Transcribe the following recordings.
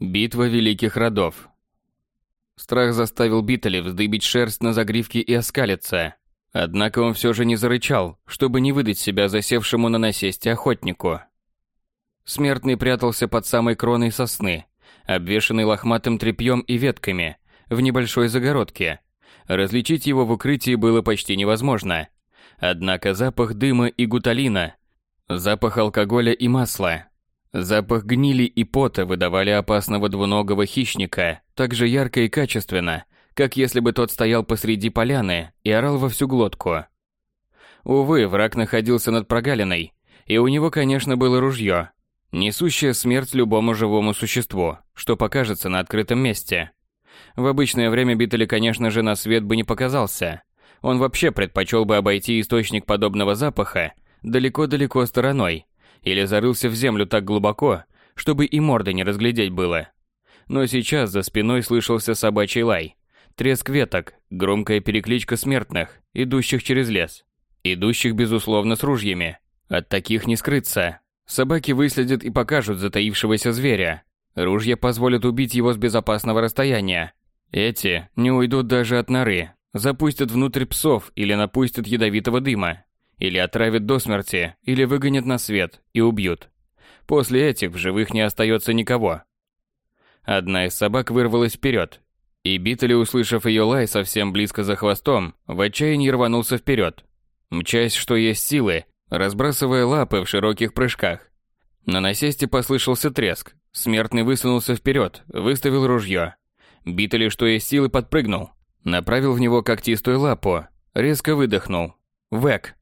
Битва великих родов. Страх заставил Биттеля вздыбить шерсть на загривке и оскалиться. Однако он все же не зарычал, чтобы не выдать себя засевшему на насесте охотнику. Смертный прятался под самой кроной сосны, обвешанный лохматым тряпьем и ветками, в небольшой загородке. Различить его в укрытии было почти невозможно. Однако запах дыма и гуталина, запах алкоголя и масла, запах гнили и пота выдавали опасного двуногого хищника так же ярко и качественно, как если бы тот стоял посреди поляны и орал во всю глотку. Увы, враг находился над прогалиной, и у него, конечно, было ружье, несущее смерть любому живому существу, что покажется на открытом месте. В обычное время Биттель, конечно же, на свет бы не показался. Он вообще предпочел бы обойти источник подобного запаха далеко-далеко стороной, или зарылся в землю так глубоко, чтобы и морды не разглядеть было. Но сейчас за спиной слышался собачий лай, треск веток, громкая перекличка смертных, идущих через лес. Идущих, безусловно, с ружьями. От таких не скрыться. Собаки выследят и покажут затаившегося зверя. Ружья позволят убить его с безопасного расстояния. Эти не уйдут даже от норы, запустят внутрь псов или напустят ядовитого дыма, или отравят до смерти, или выгонят на свет и убьют. После этих в живых не остается никого. Одна из собак вырвалась вперед, и Биттель, услышав ее лай совсем близко за хвостом, в отчаянии рванулся вперед, мчась, что есть силы, разбрасывая лапы в широких прыжках. На насесте послышался треск. Смертный высунулся вперед, выставил ружье. Биттель, что есть силы, подпрыгнул. Направил в него когтистую лапу. Резко выдохнул. Вэк.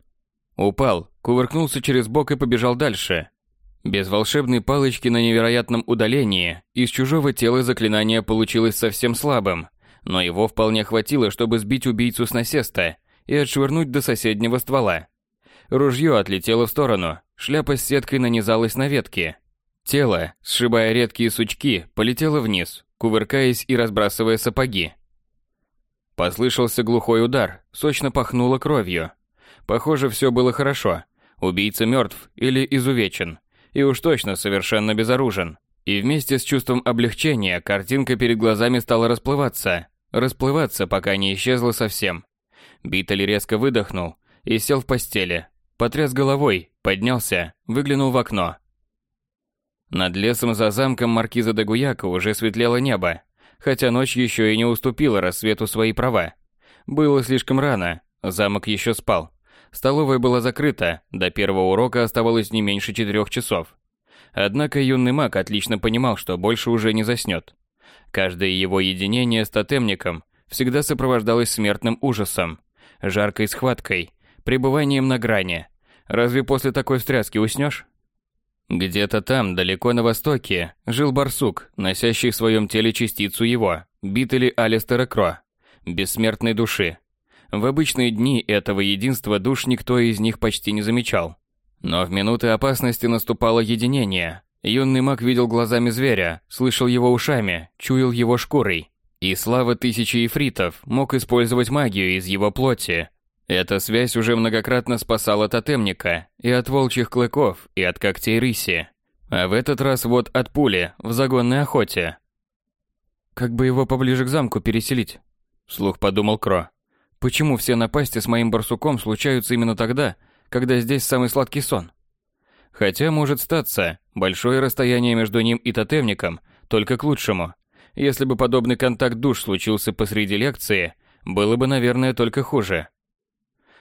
Упал, кувыркнулся через бок и побежал дальше. Без волшебной палочки на невероятном удалении из чужого тела заклинание получилось совсем слабым, но его вполне хватило, чтобы сбить убийцу с насеста и отшвырнуть до соседнего ствола. Ружье отлетело в сторону, шляпа с сеткой нанизалась на ветки. Тело, сшибая редкие сучки, полетело вниз, кувыркаясь и разбрасывая сапоги. Послышался глухой удар, сочно пахнуло кровью. Похоже, все было хорошо. Убийца мертв или изувечен. И уж точно совершенно безоружен. И вместе с чувством облегчения картинка перед глазами стала расплываться. Расплываться, пока не исчезла совсем. Биттель резко выдохнул и сел в постели. Потряс головой, поднялся, выглянул в окно. Над лесом за замком маркиза де Гуяка уже светлело небо, хотя ночь еще и не уступила рассвету свои права. Было слишком рано, замок еще спал. Столовая была закрыта, до первого урока оставалось не меньше четырех часов. Однако юный маг отлично понимал, что больше уже не заснет. Каждое его единение с тотемником всегда сопровождалось смертным ужасом, жаркой схваткой, пребыванием на грани. Разве после такой встряски уснешь? Где-то там, далеко на востоке, жил барсук, носящий в своем теле частицу его, Биттели Алистера Кро, бессмертной души, в обычные дни этого единства душ никто из них почти не замечал. Но в минуты опасности наступало единение. Юный маг видел глазами зверя, слышал его ушами, чуял его шкурой. И слава тысячи эфритов мог использовать магию из его плоти. Эта связь уже многократно спасала тотемника и от волчьих клыков, и от когтей рыси. А в этот раз вот от пули в загонной охоте. «Как бы его поближе к замку переселить?» – вслух подумал Кро. Почему все напасти с моим барсуком случаются именно тогда, когда здесь самый сладкий сон? Хотя, может статься, большое расстояние между ним и тотемником только к лучшему. Если бы подобный контакт душ случился посреди лекции, было бы, наверное, только хуже.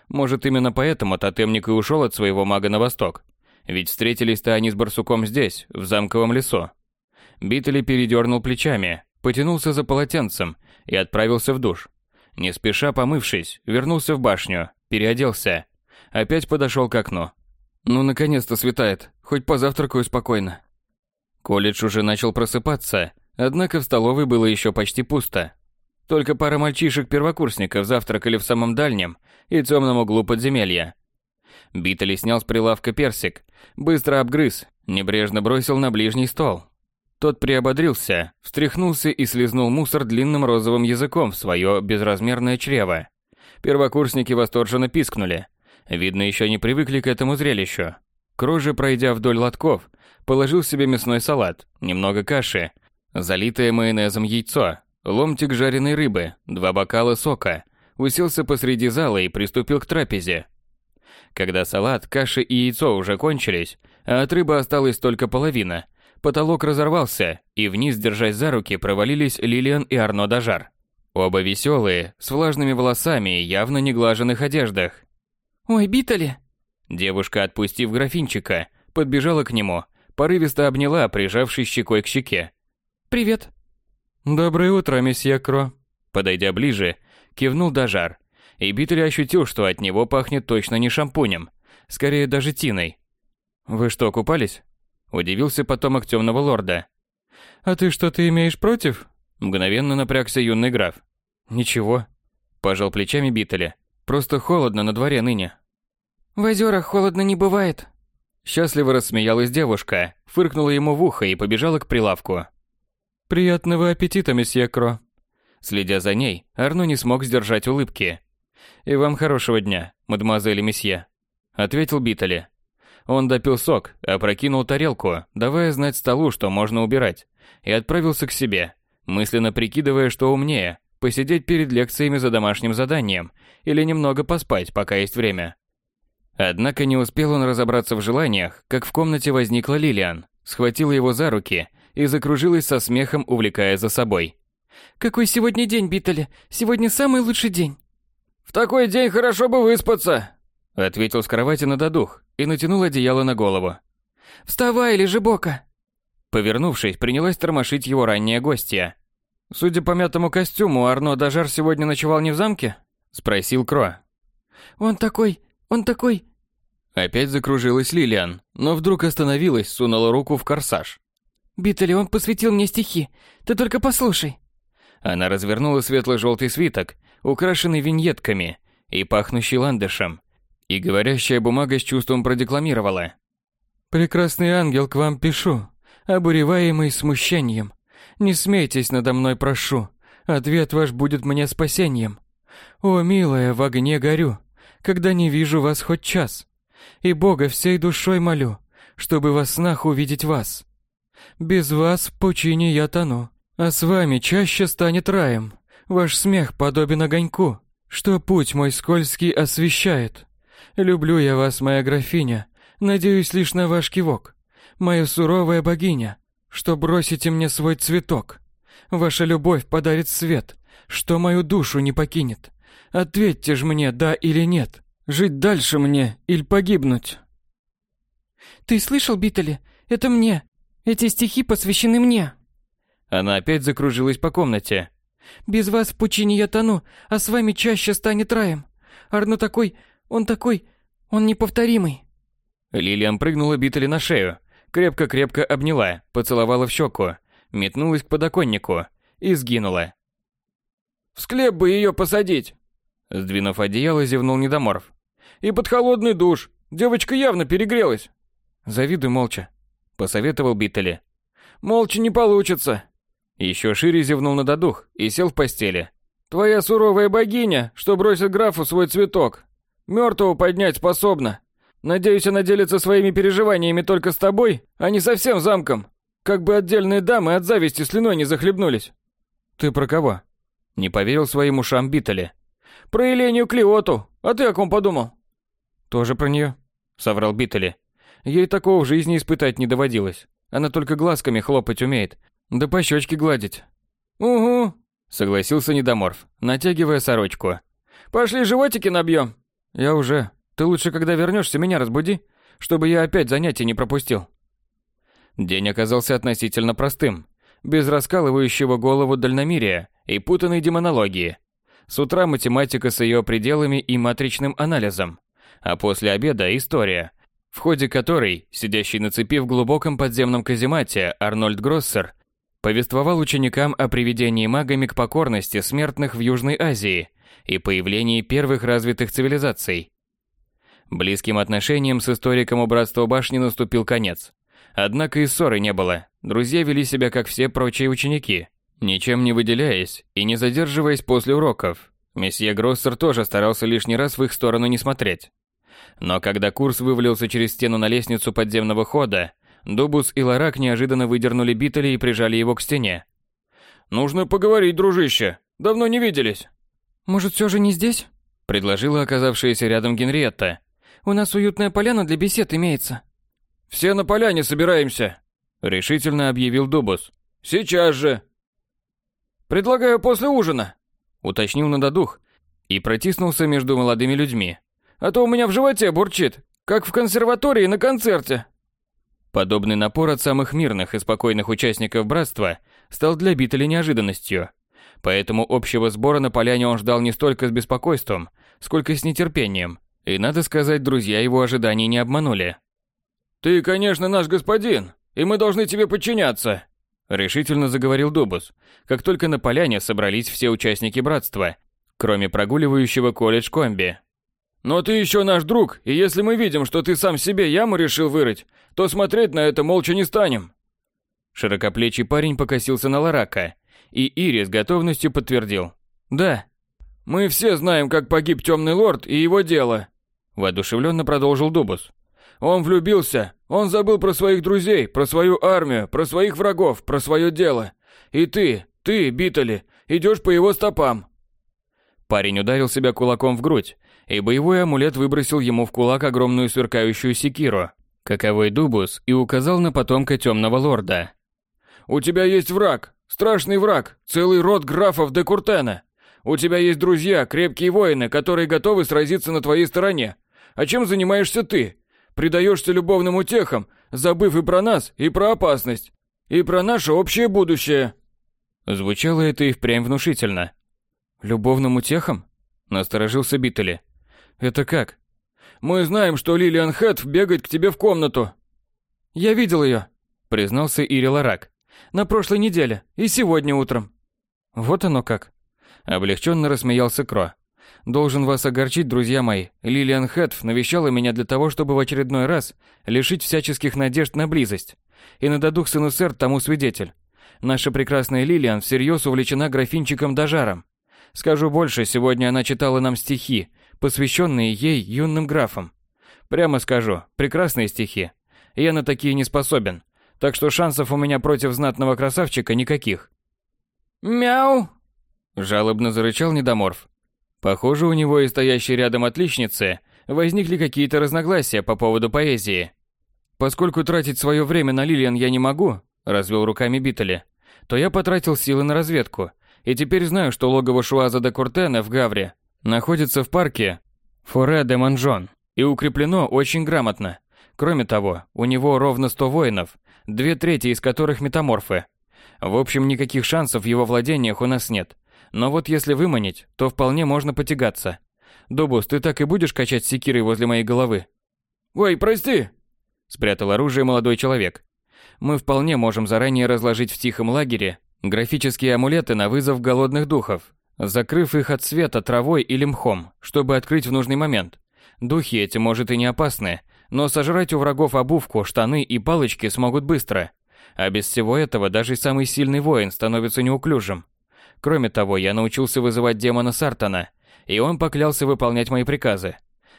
Может, именно поэтому тотемник и ушел от своего мага на восток. Ведь встретились-то они с барсуком здесь, в замковом лесу. Битли передернул плечами, потянулся за полотенцем и отправился в душ. Не спеша помывшись, вернулся в башню, переоделся. Опять подошел к окну. Ну, наконец-то светает, хоть позавтракаю спокойно. Колледж уже начал просыпаться, однако в столовой было еще почти пусто. Только пара мальчишек-первокурсников завтракали в самом дальнем и темном углу подземелья. Биттели снял с прилавка персик, быстро обгрыз, небрежно бросил на ближний стол, тот приободрился, встряхнулся и слезнул мусор длинным розовым языком в свое безразмерное чрево. Первокурсники восторженно пискнули. Видно, еще не привыкли к этому зрелищу. Кроже, пройдя вдоль лотков, положил себе мясной салат, немного каши, Залитое майонезом яйцо, ломтик жареной рыбы, два бокала сока. Уселся посреди зала и приступил к трапезе. Когда салат, каша и яйцо уже кончились, а от рыбы осталась только половина, потолок разорвался, и вниз, держась за руки, провалились Лилиан и Арно Дажар. Оба веселые, с влажными волосами и явно неглаженных одеждах. «Ой, Битали!» Девушка, отпустив графинчика, подбежала к нему, порывисто обняла, прижавшись щекой к щеке. «Привет!» «Доброе утро, месье Кро!» Подойдя ближе, кивнул Дажар. И Битали ощутил, что от него пахнет точно не шампунем, скорее даже тиной. «Вы что, купались?» Удивился потомок темного лорда. «А ты что-то имеешь против?» Мгновенно напрягся юный граф. «Ничего», – пожал плечами Биттеля. «Просто холодно на дворе ныне». «В озерах холодно не бывает». Счастливо рассмеялась девушка, фыркнула ему в ухо и побежала к прилавку. «Приятного аппетита, месье Кро». Следя за ней, Арно не смог сдержать улыбки. «И вам хорошего дня, мадемуазель и месье», – ответил Биттеле. Он допил сок, опрокинул тарелку, давая знать столу, что можно убирать, и отправился к себе, мысленно прикидывая, что умнее – посидеть перед лекциями за домашним заданием или немного поспать, пока есть время. Однако не успел он разобраться в желаниях, как в комнате возникла Лилиан, схватила его за руки и закружилась со смехом, увлекая за собой. «Какой сегодня день, Биттеле? Сегодня самый лучший день!» «В такой день хорошо бы выспаться!» Ответил с кровати на додух и натянул одеяло на голову. «Вставай, лежи бока!» Повернувшись, принялась тормошить его ранняя гостья. «Судя по мятому костюму, Арно Дажар сегодня ночевал не в замке?» Спросил Кро. «Он такой, он такой...» Опять закружилась Лилиан, но вдруг остановилась, сунула руку в корсаж. «Биттели, он посвятил мне стихи. Ты только послушай». Она развернула светло-желтый свиток, украшенный виньетками и пахнущий ландышем, и говорящая бумага с чувством продекламировала. «Прекрасный ангел, к вам пишу обуреваемый смущением. Не смейтесь надо мной, прошу, ответ ваш будет мне спасением. О, милая, в огне горю, когда не вижу вас хоть час. И Бога всей душой молю, чтобы во снах увидеть вас. Без вас в пучине я тону, а с вами чаще станет раем. Ваш смех подобен огоньку, что путь мой скользкий освещает. Люблю я вас, моя графиня, надеюсь лишь на ваш кивок моя суровая богиня, что бросите мне свой цветок. Ваша любовь подарит свет, что мою душу не покинет. Ответьте же мне, да или нет. Жить дальше мне или погибнуть? Ты слышал, Биттели? Это мне. Эти стихи посвящены мне. Она опять закружилась по комнате. Без вас в пучине я тону, а с вами чаще станет раем. Арно такой, он такой, он неповторимый. Лилиан прыгнула Биттели на шею, крепко-крепко обняла, поцеловала в щеку, метнулась к подоконнику и сгинула. «В склеп бы ее посадить!» Сдвинув одеяло, зевнул Недоморф. «И под холодный душ! Девочка явно перегрелась!» «Завидуй молча», — посоветовал Биттели. «Молча не получится!» Еще шире зевнул на и сел в постели. «Твоя суровая богиня, что бросит графу свой цветок, мертвого поднять способна!» Надеюсь, она делится своими переживаниями только с тобой, а не со всем замком. Как бы отдельные дамы от зависти слюной не захлебнулись. Ты про кого? Не поверил своим ушам Биттеле. Про Елению Клиоту. А ты о ком подумал? Тоже про нее, соврал Биттеле. Ей такого в жизни испытать не доводилось. Она только глазками хлопать умеет, да по щечке гладить. Угу, согласился Недоморф, натягивая сорочку. Пошли животики набьем. Я уже, ты лучше, когда вернешься, меня разбуди, чтобы я опять занятия не пропустил. День оказался относительно простым, без раскалывающего голову дальномерия и путанной демонологии. С утра математика с ее пределами и матричным анализом, а после обеда история, в ходе которой, сидящий на цепи в глубоком подземном каземате Арнольд Гроссер повествовал ученикам о приведении магами к покорности смертных в Южной Азии и появлении первых развитых цивилизаций. Близким отношениям с историком у Братства Башни наступил конец. Однако и ссоры не было. Друзья вели себя как все прочие ученики, ничем не выделяясь и не задерживаясь после уроков. Месье Гроссер тоже старался лишний раз в их сторону не смотреть. Но когда курс вывалился через стену на лестницу подземного хода, Дубус и Ларак неожиданно выдернули Битали и прижали его к стене. «Нужно поговорить, дружище. Давно не виделись». «Может, все же не здесь?» – предложила оказавшаяся рядом Генриетта. «У нас уютная поляна для бесед имеется». «Все на поляне собираемся», – решительно объявил Дубус. «Сейчас же». «Предлагаю после ужина», – уточнил Нададух и протиснулся между молодыми людьми. «А то у меня в животе бурчит, как в консерватории на концерте». Подобный напор от самых мирных и спокойных участников братства стал для Биттеля неожиданностью. Поэтому общего сбора на поляне он ждал не столько с беспокойством, сколько с нетерпением. И надо сказать, друзья его ожиданий не обманули. «Ты, конечно, наш господин, и мы должны тебе подчиняться», решительно заговорил Дубус, как только на поляне собрались все участники братства, кроме прогуливающего колледж комби. Но ты еще наш друг, и если мы видим, что ты сам себе яму решил вырыть, то смотреть на это молча не станем. Широкоплечий парень покосился на Ларака, и Ири с готовностью подтвердил. «Да». «Мы все знаем, как погиб Темный Лорд и его дело», – воодушевленно продолжил Дубус. «Он влюбился, он забыл про своих друзей, про свою армию, про своих врагов, про свое дело. И ты, ты, Битали, идешь по его стопам». Парень ударил себя кулаком в грудь, и боевой амулет выбросил ему в кулак огромную сверкающую секиру, каковой Дубус и указал на потомка Темного Лорда. «У тебя есть враг, страшный враг, целый род графов де Куртена. У тебя есть друзья, крепкие воины, которые готовы сразиться на твоей стороне. А чем занимаешься ты? Предаешься любовным утехам, забыв и про нас, и про опасность, и про наше общее будущее». Звучало это и впрямь внушительно. «Любовным утехам?» – насторожился Биттели. Это как? Мы знаем, что Лилиан Хэт бегает к тебе в комнату. Я видел ее, признался Ири Ларак. На прошлой неделе и сегодня утром. Вот оно как. Облегченно рассмеялся Кро. Должен вас огорчить, друзья мои. Лилиан Хэт навещала меня для того, чтобы в очередной раз лишить всяческих надежд на близость. И на додух сыну сэр тому свидетель. Наша прекрасная Лилиан всерьез увлечена графинчиком Дажаром. Скажу больше, сегодня она читала нам стихи, посвященные ей юным графам. Прямо скажу, прекрасные стихи. Я на такие не способен, так что шансов у меня против знатного красавчика никаких. «Мяу!» – жалобно зарычал недоморф. Похоже, у него и стоящей рядом отличницы возникли какие-то разногласия по поводу поэзии. Поскольку тратить свое время на Лилиан я не могу, развел руками Биттели, то я потратил силы на разведку, и теперь знаю, что логово Шуаза де Куртена в Гавре находится в парке Форе де Манжон и укреплено очень грамотно. Кроме того, у него ровно 100 воинов, две трети из которых метаморфы. В общем, никаких шансов в его владениях у нас нет. Но вот если выманить, то вполне можно потягаться. Дубус, ты так и будешь качать секирой возле моей головы? Ой, прости! Спрятал оружие молодой человек. Мы вполне можем заранее разложить в тихом лагере графические амулеты на вызов голодных духов, закрыв их от света травой или мхом, чтобы открыть в нужный момент. Духи эти, может, и не опасны, но сожрать у врагов обувку, штаны и палочки смогут быстро. А без всего этого даже самый сильный воин становится неуклюжим. Кроме того, я научился вызывать демона Сартана, и он поклялся выполнять мои приказы.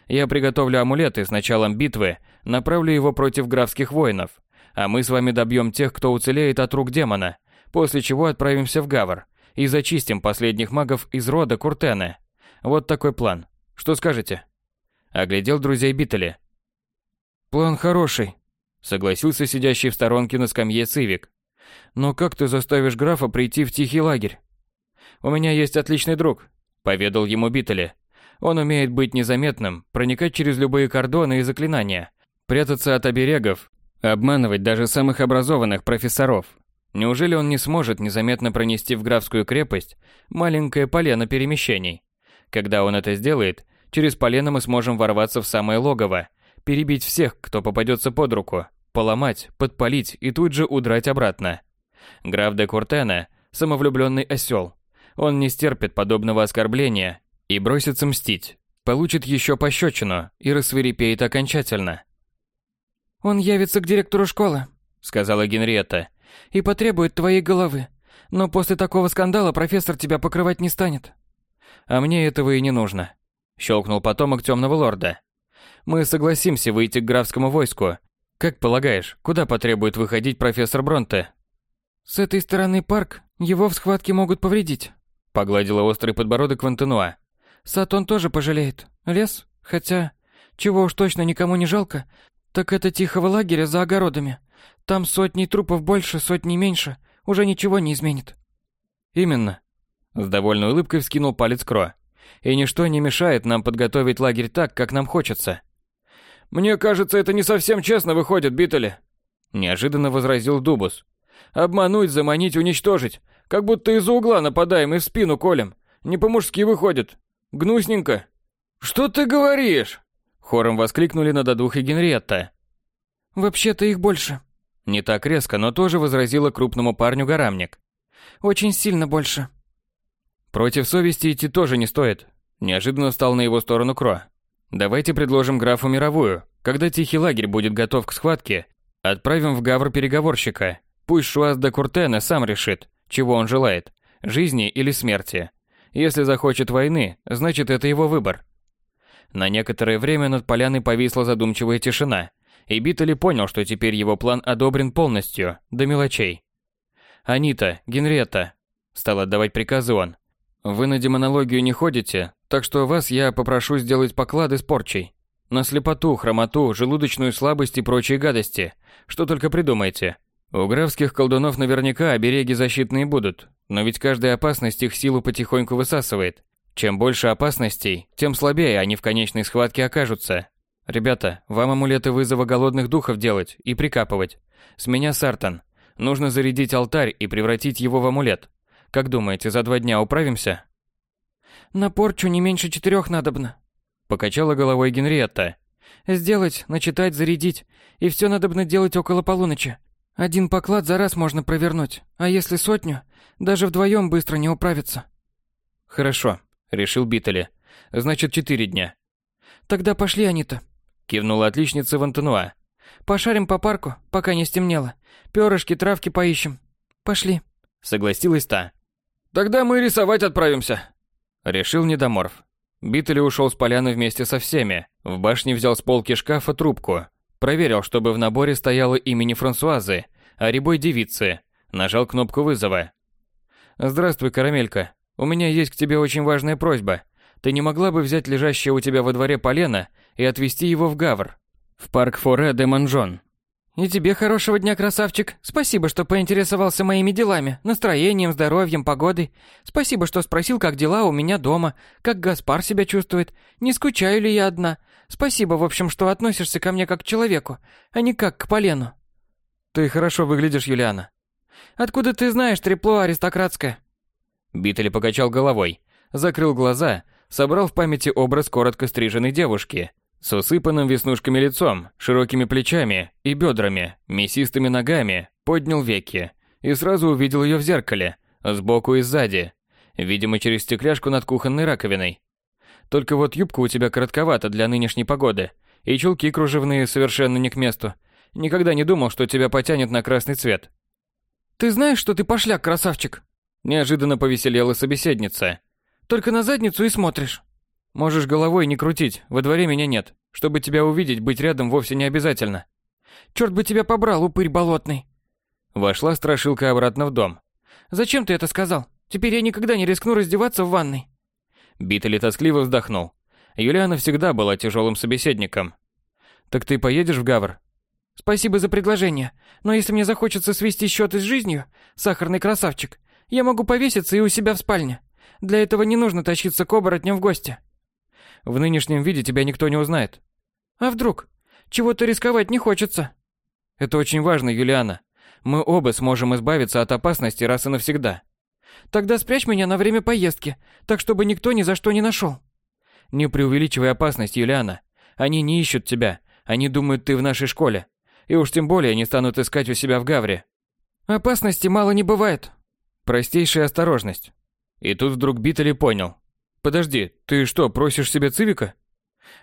Я приготовлю амулеты с началом битвы, направлю его против графских воинов, а мы с вами добьем тех, кто уцелеет от рук демона, после чего отправимся в Гавр, и зачистим последних магов из рода Куртена. Вот такой план. Что скажете? Оглядел друзей Биттеля. План хороший, согласился сидящий в сторонке на скамье Цивик. Но как ты заставишь графа прийти в тихий лагерь? У меня есть отличный друг, поведал ему Биттеля. Он умеет быть незаметным, проникать через любые кордоны и заклинания, прятаться от оберегов, обманывать даже самых образованных профессоров, Неужели он не сможет незаметно пронести в графскую крепость маленькое полено перемещений? Когда он это сделает, через полено мы сможем ворваться в самое логово, перебить всех, кто попадется под руку, поломать, подпалить и тут же удрать обратно. Граф де Куртена – самовлюбленный осел. Он не стерпит подобного оскорбления и бросится мстить. Получит еще пощечину и рассверепеет окончательно. «Он явится к директору школы», — сказала Генриетта и потребует твоей головы. Но после такого скандала профессор тебя покрывать не станет. А мне этого и не нужно, щелкнул потомок темного лорда. Мы согласимся выйти к графскому войску, Как полагаешь, куда потребует выходить профессор Бронте? С этой стороны парк, его в схватке могут повредить. Погладила острый подбородок Вантенуа. Сад он тоже пожалеет. Лес, хотя, чего уж точно никому не жалко, так это тихого лагеря за огородами. Там сотни трупов больше, сотни меньше, уже ничего не изменит. Именно. С довольной улыбкой вскинул палец Кро. И ничто не мешает нам подготовить лагерь так, как нам хочется. Мне кажется, это не совсем честно выходит, Биттели. Неожиданно возразил Дубус. Обмануть, заманить, уничтожить. Как будто из-за угла нападаем и в спину колем. Не по-мужски выходит. Гнусненько. Что ты говоришь? Хором воскликнули на додух и Генриетта. Вообще-то их больше. Не так резко, но тоже возразила крупному парню горамник. Очень сильно больше. Против совести идти тоже не стоит. Неожиданно встал на его сторону Кро. Давайте предложим графу мировую. Когда тихий лагерь будет готов к схватке, отправим в Гавр переговорщика. Пусть Шуаз де Куртена сам решит, чего он желает, жизни или смерти. Если захочет войны, значит это его выбор. На некоторое время над поляной повисла задумчивая тишина, и Биттели понял, что теперь его план одобрен полностью, до мелочей. «Анита, Генриетта», – стал отдавать приказы он. «Вы на демонологию не ходите, так что вас я попрошу сделать поклады с порчей. На слепоту, хромоту, желудочную слабость и прочие гадости. Что только придумайте. У графских колдунов наверняка обереги защитные будут, но ведь каждая опасность их силу потихоньку высасывает. Чем больше опасностей, тем слабее они в конечной схватке окажутся. Ребята, вам амулеты вызова голодных духов делать и прикапывать. С меня Сартан. Нужно зарядить алтарь и превратить его в амулет. Как думаете, за два дня управимся? На порчу не меньше четырех надобно. Покачала головой Генриетта. Сделать, начитать, зарядить. И все надобно делать около полуночи. Один поклад за раз можно провернуть. А если сотню, даже вдвоем быстро не управиться. Хорошо, решил Биттели. Значит, четыре дня. Тогда пошли, Анита. Кивнула отличница Вантенуа. Пошарим по парку, пока не стемнело. Пёрышки, травки поищем. Пошли. Согласилась та. Тогда мы рисовать отправимся. Решил недоморф. Биттели ушел с поляны вместе со всеми. В башне взял с полки шкафа трубку. Проверил, чтобы в наборе стояло имени Франсуазы, а рябой девицы. Нажал кнопку вызова. «Здравствуй, Карамелька. У меня есть к тебе очень важная просьба. Ты не могла бы взять лежащее у тебя во дворе полено и отвезти его в Гавр, в парк Форе де Манжон?» «И тебе хорошего дня, красавчик. Спасибо, что поинтересовался моими делами, настроением, здоровьем, погодой. Спасибо, что спросил, как дела у меня дома, как Гаспар себя чувствует, не скучаю ли я одна. Спасибо, в общем, что относишься ко мне как к человеку, а не как к полену». «Ты хорошо выглядишь, Юлиана». «Откуда ты знаешь трепло аристократское?» Биттель покачал головой, закрыл глаза, собрал в памяти образ коротко стриженной девушки, с усыпанным веснушками лицом, широкими плечами и бедрами, мясистыми ногами, поднял веки и сразу увидел ее в зеркале, сбоку и сзади, видимо, через стекляшку над кухонной раковиной. Только вот юбка у тебя коротковата для нынешней погоды, и чулки кружевные совершенно не к месту. Никогда не думал, что тебя потянет на красный цвет. «Ты знаешь, что ты пошляк, красавчик?» Неожиданно повеселела собеседница. «Только на задницу и смотришь». Можешь головой не крутить, во дворе меня нет. Чтобы тебя увидеть, быть рядом вовсе не обязательно. Черт бы тебя побрал, упырь болотный. Вошла страшилка обратно в дом. Зачем ты это сказал? Теперь я никогда не рискну раздеваться в ванной. Биттели тоскливо вздохнул. Юлиана всегда была тяжелым собеседником. Так ты поедешь в Гавр? Спасибо за предложение, но если мне захочется свести счеты с жизнью, сахарный красавчик, я могу повеситься и у себя в спальне. Для этого не нужно тащиться к оборотням в гости. В нынешнем виде тебя никто не узнает. А вдруг? Чего-то рисковать не хочется. Это очень важно, Юлиана. Мы оба сможем избавиться от опасности раз и навсегда. Тогда спрячь меня на время поездки, так чтобы никто ни за что не нашел. Не преувеличивай опасность, Юлиана. Они не ищут тебя. Они думают, ты в нашей школе. И уж тем более не станут искать у себя в Гавре. Опасности мало не бывает. Простейшая осторожность. И тут вдруг Биттели понял. Подожди, ты что, просишь себе цивика?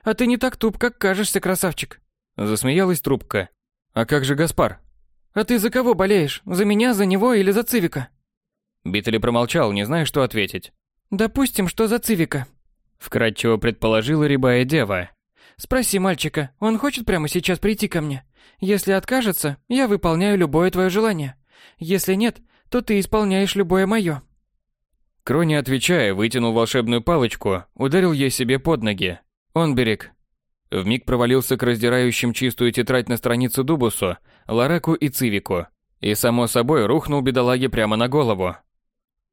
А ты не так туп, как кажешься, красавчик. Засмеялась трубка. А как же Гаспар? А ты за кого болеешь? За меня, за него или за цивика? Биттели промолчал, не зная, что ответить. Допустим, что за цивика. Вкратчиво предположила рябая дева. Спроси мальчика, он хочет прямо сейчас прийти ко мне? Если откажется, я выполняю любое твое желание. Если нет, то ты исполняешь любое мое. Крони, отвечая, вытянул волшебную палочку, ударил ей себе под ноги. Он берег. Вмиг провалился к раздирающим чистую тетрадь на страницу Дубусу, Лараку и Цивику. И, само собой, рухнул бедолаге прямо на голову.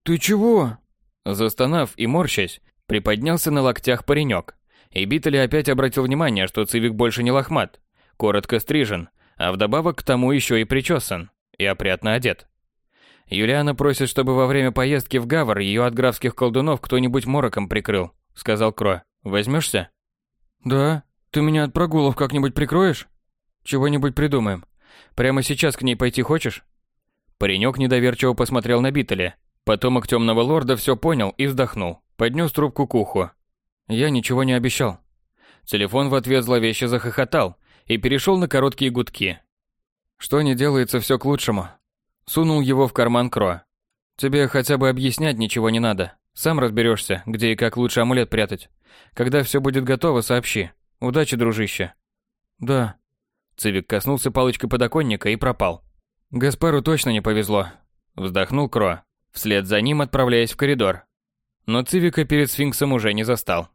«Ты чего?» Застонав и морщась, приподнялся на локтях паренек. И Биттель опять обратил внимание, что Цивик больше не лохмат, коротко стрижен, а вдобавок к тому еще и причесан, и опрятно одет. Юлиана просит, чтобы во время поездки в Гавр ее от графских колдунов кто-нибудь мороком прикрыл, сказал Кро. Возьмешься? Да. Ты меня от прогулов как-нибудь прикроешь? Чего-нибудь придумаем. Прямо сейчас к ней пойти хочешь? Паренек недоверчиво посмотрел на Биттеля. Потомок темного лорда все понял и вздохнул. Поднес трубку к уху. Я ничего не обещал. Телефон в ответ зловеще захохотал и перешел на короткие гудки. Что не делается, все к лучшему. Сунул его в карман Кро. Тебе хотя бы объяснять ничего не надо. Сам разберешься, где и как лучше амулет прятать. Когда все будет готово, сообщи. Удачи, дружище. Да. Цивик коснулся палочкой подоконника и пропал. Гаспару точно не повезло. Вздохнул Кро, вслед за ним отправляясь в коридор. Но Цивика перед сфинксом уже не застал.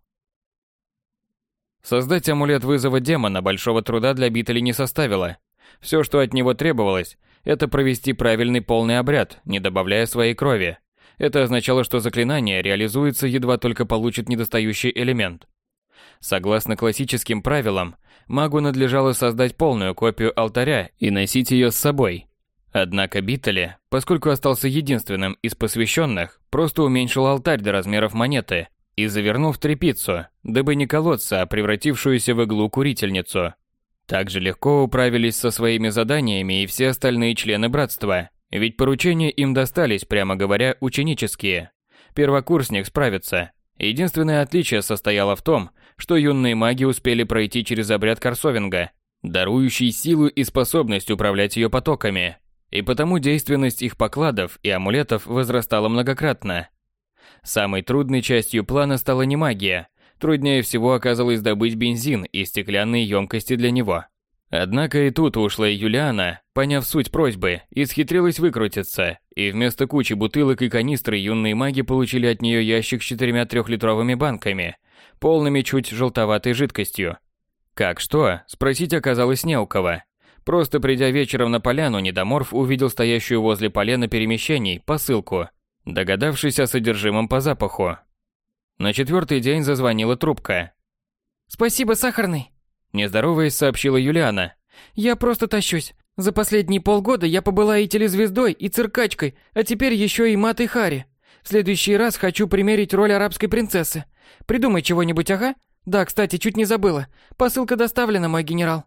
Создать амулет вызова демона большого труда для Битали не составило. Все, что от него требовалось, это провести правильный полный обряд, не добавляя своей крови. Это означало, что заклинание реализуется едва только получит недостающий элемент. Согласно классическим правилам, магу надлежало создать полную копию алтаря и носить ее с собой. Однако Биттеле, поскольку остался единственным из посвященных, просто уменьшил алтарь до размеров монеты и завернул в тряпицу, дабы не колоться, а превратившуюся в иглу курительницу. Также легко управились со своими заданиями и все остальные члены братства, ведь поручения им достались, прямо говоря, ученические. Первокурсник справится. Единственное отличие состояло в том, что юные маги успели пройти через обряд Корсовинга, дарующий силу и способность управлять ее потоками, и потому действенность их покладов и амулетов возрастала многократно. Самой трудной частью плана стала не магия, труднее всего оказалось добыть бензин и стеклянные емкости для него. Однако и тут ушла Юлиана, поняв суть просьбы, исхитрилась выкрутиться, и вместо кучи бутылок и канистры юные маги получили от нее ящик с четырьмя трехлитровыми банками, полными чуть желтоватой жидкостью. Как что, спросить оказалось не у кого. Просто придя вечером на поляну, Недоморф увидел стоящую возле полена перемещений посылку, догадавшись о содержимом по запаху. На четвертый день зазвонила трубка. «Спасибо, сахарный!» Нездороваясь, сообщила Юлиана. «Я просто тащусь. За последние полгода я побыла и телезвездой, и циркачкой, а теперь еще и матой Хари. В следующий раз хочу примерить роль арабской принцессы. Придумай чего-нибудь, ага? Да, кстати, чуть не забыла. Посылка доставлена, мой генерал».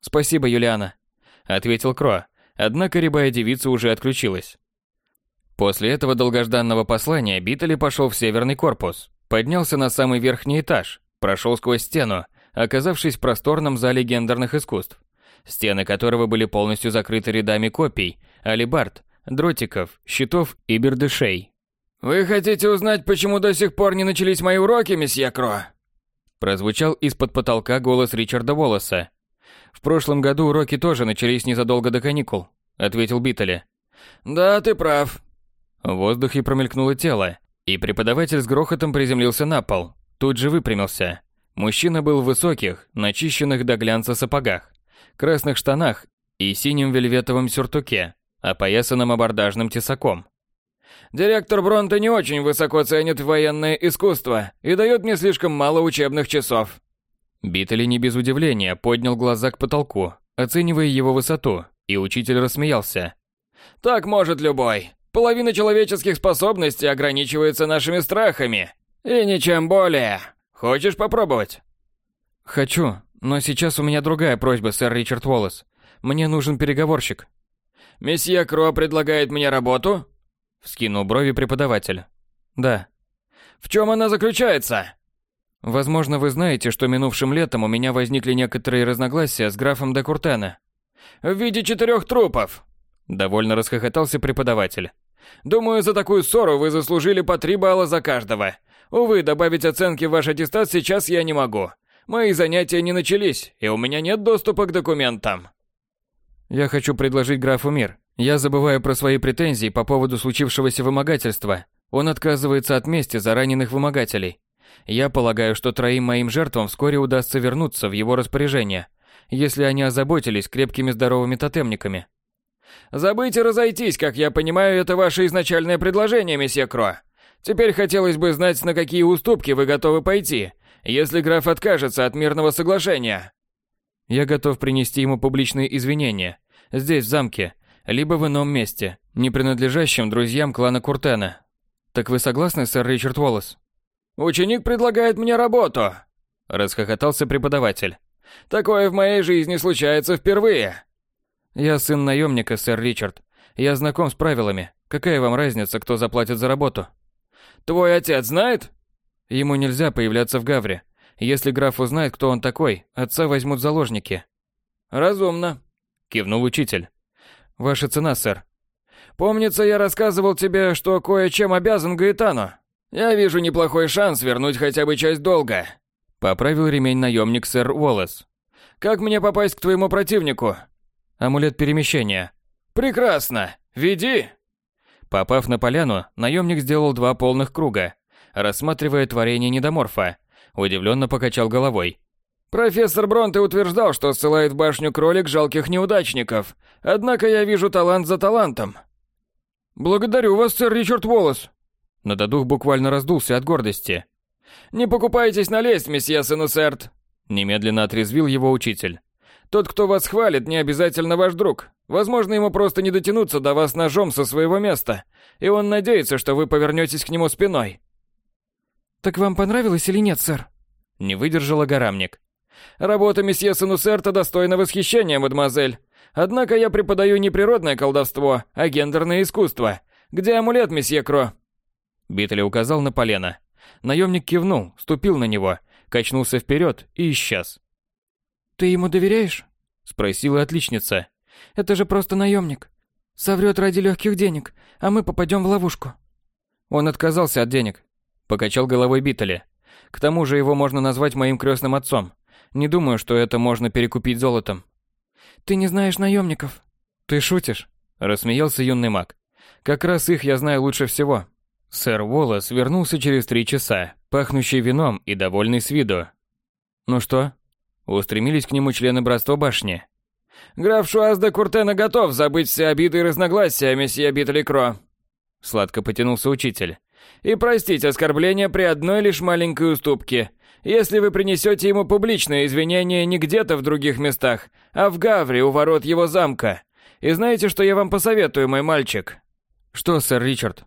«Спасибо, Юлиана», — ответил Кро, однако рябая девица уже отключилась. После этого долгожданного послания Биттели пошел в северный корпус, поднялся на самый верхний этаж, прошел сквозь стену, оказавшись в просторном зале гендерных искусств, стены которого были полностью закрыты рядами копий, алибард, дротиков, щитов и бердышей. «Вы хотите узнать, почему до сих пор не начались мои уроки, месье Кро?» Прозвучал из-под потолка голос Ричарда Волоса, в прошлом году уроки тоже начались незадолго до каникул, ответил Биттеле. Да, ты прав. В воздухе промелькнуло тело, и преподаватель с грохотом приземлился на пол. Тут же выпрямился. Мужчина был в высоких, начищенных до глянца сапогах, красных штанах и синем вельветовом сюртуке, опоясанном абордажным тесаком. Директор Бронте не очень высоко ценит военное искусство и дает мне слишком мало учебных часов. Биттели не без удивления поднял глаза к потолку, оценивая его высоту, и учитель рассмеялся. «Так может любой. Половина человеческих способностей ограничивается нашими страхами. И ничем более. Хочешь попробовать?» «Хочу, но сейчас у меня другая просьба, сэр Ричард Уоллес. Мне нужен переговорщик». «Месье Кро предлагает мне работу?» Вскинул брови преподаватель. «Да». «В чем она заключается?» Возможно, вы знаете, что минувшим летом у меня возникли некоторые разногласия с графом де Куртена. В виде четырех трупов. Довольно расхохотался преподаватель. Думаю, за такую ссору вы заслужили по три балла за каждого. Увы, добавить оценки в ваш аттестат сейчас я не могу. Мои занятия не начались, и у меня нет доступа к документам. Я хочу предложить графу мир. Я забываю про свои претензии по поводу случившегося вымогательства. Он отказывается от мести за раненых вымогателей. Я полагаю, что троим моим жертвам вскоре удастся вернуться в его распоряжение, если они озаботились крепкими здоровыми тотемниками. Забыть и разойтись, как я понимаю, это ваше изначальное предложение, месье Кро. Теперь хотелось бы знать, на какие уступки вы готовы пойти, если граф откажется от мирного соглашения. Я готов принести ему публичные извинения, здесь, в замке, либо в ином месте, не принадлежащем друзьям клана Куртена. Так вы согласны, сэр Ричард Уоллес? Ученик предлагает мне работу, расхохотался преподаватель. Такое в моей жизни случается впервые. Я сын наемника, сэр Ричард. Я знаком с правилами. Какая вам разница, кто заплатит за работу? Твой отец знает? Ему нельзя появляться в Гавре. Если граф узнает, кто он такой, отца возьмут заложники. Разумно, кивнул учитель. Ваша цена, сэр. Помнится, я рассказывал тебе, что кое-чем обязан Гаэтану. Я вижу неплохой шанс вернуть хотя бы часть долга. Поправил ремень наемник сэр Уоллес. Как мне попасть к твоему противнику? Амулет перемещения. Прекрасно. Веди. Попав на поляну, наемник сделал два полных круга, рассматривая творение недоморфа. Удивленно покачал головой. Профессор Бронте утверждал, что ссылает в башню кролик жалких неудачников. Однако я вижу талант за талантом. Благодарю вас, сэр Ричард Уоллес. Нададух буквально раздулся от гордости. Не покупайтесь на лесть, месье Сенусерт. Немедленно отрезвил его учитель. Тот, кто вас хвалит, не обязательно ваш друг. Возможно, ему просто не дотянуться до вас ножом со своего места, и он надеется, что вы повернетесь к нему спиной. Так вам понравилось или нет, сэр? Не выдержала горамник. Работа месье Санусерта достойна восхищения, мадемуазель. Однако я преподаю не природное колдовство, а гендерное искусство. Где амулет, месье Кро? Битли указал на полено. Наемник кивнул, ступил на него, качнулся вперед и исчез. «Ты ему доверяешь?» — спросила отличница. «Это же просто наемник. Соврет ради легких денег, а мы попадем в ловушку». Он отказался от денег, Покачал головой Биттеле. К тому же его можно назвать моим крестным отцом. Не думаю, что это можно перекупить золотом. Ты не знаешь наемников. Ты шутишь? Рассмеялся юный маг. Как раз их я знаю лучше всего. Сэр Уоллес вернулся через три часа, пахнущий вином и довольный с виду. Ну что? Устремились к нему члены Братства Башни. Граф Шуаз де Куртена готов забыть все обиды и разногласия, месье Биттеликро. Сладко потянулся учитель и простить оскорбление при одной лишь маленькой уступке. Если вы принесете ему публичное извинение не где-то в других местах, а в Гавре у ворот его замка. И знаете, что я вам посоветую, мой мальчик? Что, сэр Ричард?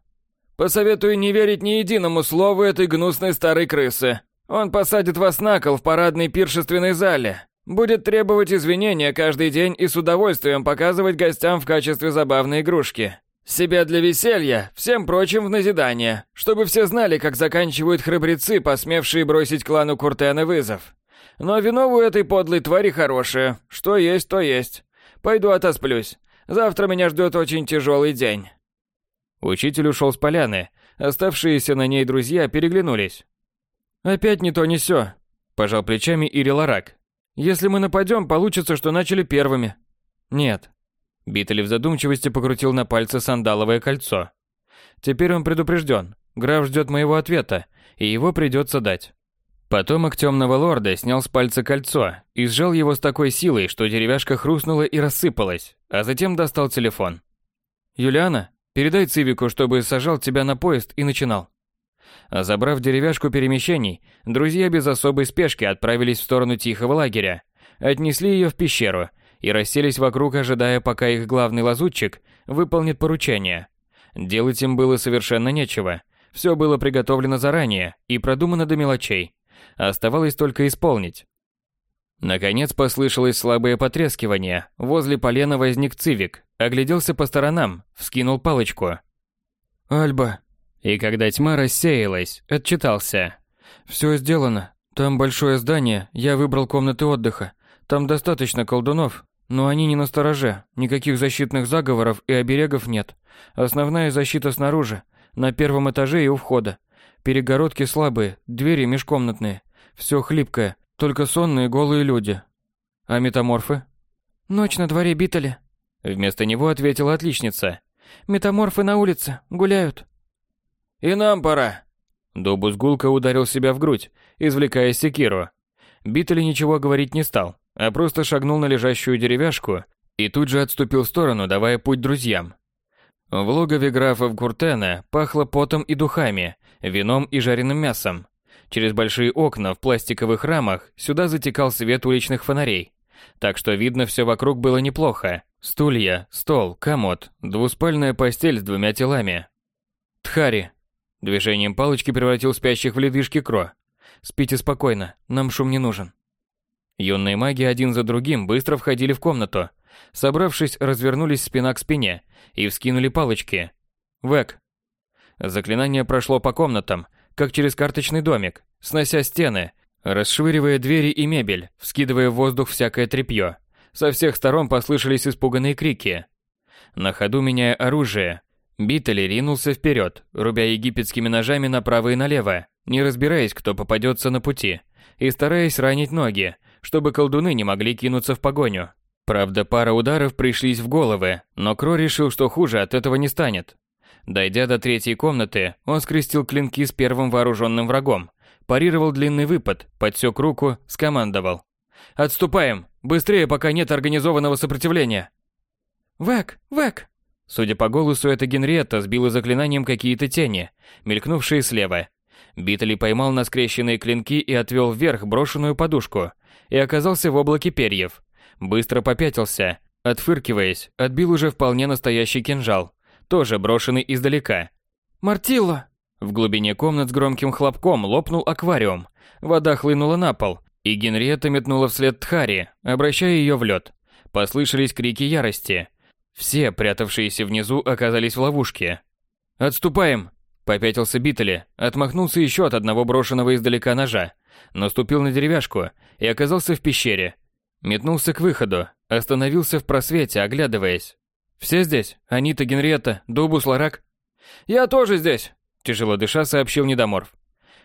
Посоветую не верить ни единому слову этой гнусной старой крысы. Он посадит вас на кол в парадной пиршественной зале. Будет требовать извинения каждый день и с удовольствием показывать гостям в качестве забавной игрушки. Себя для веселья, всем прочим в назидание, чтобы все знали, как заканчивают храбрецы, посмевшие бросить клану Куртена вызов. Но вино у этой подлой твари хорошее, что есть, то есть. Пойду отосплюсь. Завтра меня ждет очень тяжелый день. Учитель ушел с поляны. Оставшиеся на ней друзья переглянулись. «Опять не то не сё», – пожал плечами Ири Ларак. «Если мы нападем, получится, что начали первыми». «Нет, Биттель в задумчивости покрутил на пальце сандаловое кольцо. Теперь он предупрежден. Граф ждет моего ответа, и его придется дать. Потомок темного лорда снял с пальца кольцо и сжал его с такой силой, что деревяшка хрустнула и рассыпалась, а затем достал телефон. «Юлиана, передай Цивику, чтобы сажал тебя на поезд и начинал». А забрав деревяшку перемещений, друзья без особой спешки отправились в сторону тихого лагеря, отнесли ее в пещеру и расселись вокруг, ожидая, пока их главный лазутчик выполнит поручение. Делать им было совершенно нечего. Все было приготовлено заранее и продумано до мелочей. Оставалось только исполнить. Наконец послышалось слабое потрескивание. Возле полена возник Цивик, огляделся по сторонам, вскинул палочку. «Альба». И когда тьма рассеялась, отчитался. «Все сделано. Там большое здание, я выбрал комнаты отдыха. Там достаточно колдунов, но они не на стороже. Никаких защитных заговоров и оберегов нет. Основная защита снаружи, на первом этаже и у входа. Перегородки слабые, двери межкомнатные. Все хлипкое, только сонные голые люди. А метаморфы? Ночь на дворе Битали. Вместо него ответила отличница. Метаморфы на улице, гуляют. И нам пора. Дубус гулко ударил себя в грудь, извлекая секиру. Битали ничего говорить не стал, а просто шагнул на лежащую деревяшку и тут же отступил в сторону, давая путь друзьям. В логове графов Куртена пахло потом и духами, вином и жареным мясом. Через большие окна в пластиковых рамах сюда затекал свет уличных фонарей. Так что видно все вокруг было неплохо. Стулья, стол, комод, двуспальная постель с двумя телами. Тхари. Движением палочки превратил спящих в ледышки Кро. Спите спокойно, нам шум не нужен. Юные маги один за другим быстро входили в комнату. Собравшись, развернулись спина к спине и вскинули палочки. Век. Заклинание прошло по комнатам, как через карточный домик, снося стены, расшвыривая двери и мебель, вскидывая в воздух всякое тряпье. Со всех сторон послышались испуганные крики. На ходу меняя оружие, Биттель ринулся вперед, рубя египетскими ножами направо и налево, не разбираясь, кто попадется на пути, и стараясь ранить ноги, чтобы колдуны не могли кинуться в погоню. Правда, пара ударов пришлись в головы, но Кро решил, что хуже от этого не станет. Дойдя до третьей комнаты, он скрестил клинки с первым вооруженным врагом, парировал длинный выпад, подсек руку, скомандовал. «Отступаем! Быстрее, пока нет организованного сопротивления!» «Вэк! Вэк!» Судя по голосу, это Генриетта сбила заклинанием какие-то тени, мелькнувшие слева. Битли поймал на скрещенные клинки и отвел вверх брошенную подушку, и оказался в облаке перьев. Быстро попятился, отфыркиваясь, отбил уже вполне настоящий кинжал, тоже брошенный издалека. «Мартилла!» В глубине комнат с громким хлопком лопнул аквариум. Вода хлынула на пол, и Генриетта метнула вслед Тхари, обращая ее в лед. Послышались крики ярости. Все, прятавшиеся внизу, оказались в ловушке. «Отступаем!» Попятился Биттели, отмахнулся еще от одного брошенного издалека ножа, наступил на деревяшку и оказался в пещере. Метнулся к выходу, остановился в просвете, оглядываясь. «Все здесь? Анита, Генриетта, Дубус, Ларак?» «Я тоже здесь!» Тяжело дыша, сообщил Недоморф.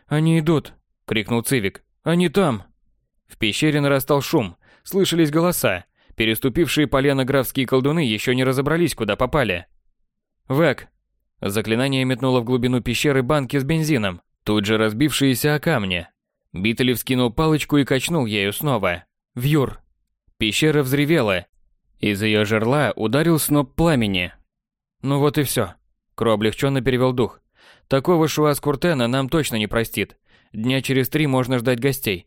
«Они идут!» — крикнул Цивик. «Они там!» В пещере нарастал шум, слышались голоса. Переступившие полено графские колдуны еще не разобрались, куда попали. «Вэк!» Заклинание метнуло в глубину пещеры банки с бензином, тут же разбившиеся о камни. Биттелев вскинул палочку и качнул ею снова. Вьюр. Пещера взревела. Из ее жерла ударил сноп пламени. Ну вот и все. Кро облегченно перевел дух. Такого шуа Куртена нам точно не простит. Дня через три можно ждать гостей.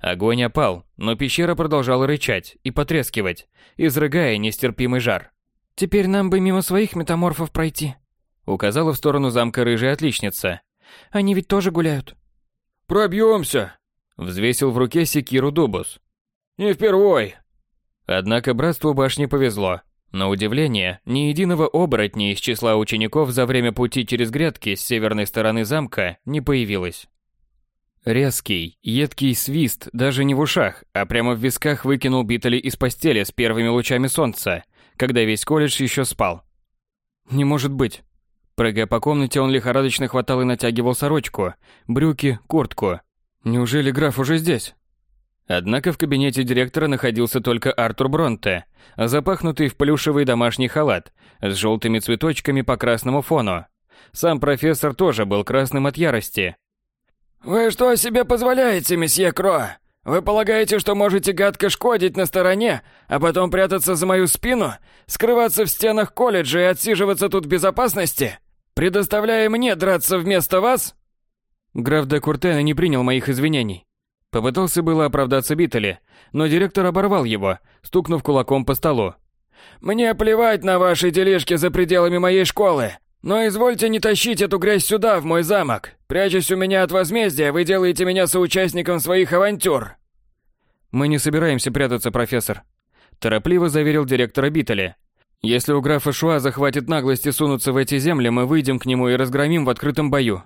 Огонь опал, но пещера продолжала рычать и потрескивать, изрыгая нестерпимый жар. «Теперь нам бы мимо своих метаморфов пройти», — указала в сторону замка рыжая отличница. «Они ведь тоже гуляют». «Пробьемся», — взвесил в руке секиру Дубус. «Не впервой». Однако братству башни повезло. На удивление, ни единого оборотня из числа учеников за время пути через грядки с северной стороны замка не появилось. Резкий, едкий свист даже не в ушах, а прямо в висках выкинул Биттели из постели с первыми лучами солнца, когда весь колледж еще спал. Не может быть. Прыгая по комнате, он лихорадочно хватал и натягивал сорочку, брюки, куртку. Неужели граф уже здесь? Однако в кабинете директора находился только Артур Бронте, запахнутый в плюшевый домашний халат с желтыми цветочками по красному фону. Сам профессор тоже был красным от ярости. «Вы что себе позволяете, месье Кро? Вы полагаете, что можете гадко шкодить на стороне, а потом прятаться за мою спину, скрываться в стенах колледжа и отсиживаться тут в безопасности, предоставляя мне драться вместо вас?» Граф де Куртена не принял моих извинений. Попытался было оправдаться Биттели, но директор оборвал его, стукнув кулаком по столу. «Мне плевать на ваши делишки за пределами моей школы, но извольте не тащить эту грязь сюда, в мой замок. Прячась у меня от возмездия, вы делаете меня соучастником своих авантюр». «Мы не собираемся прятаться, профессор», – торопливо заверил директора Биттели. «Если у графа Шуа захватит наглости сунуться в эти земли, мы выйдем к нему и разгромим в открытом бою».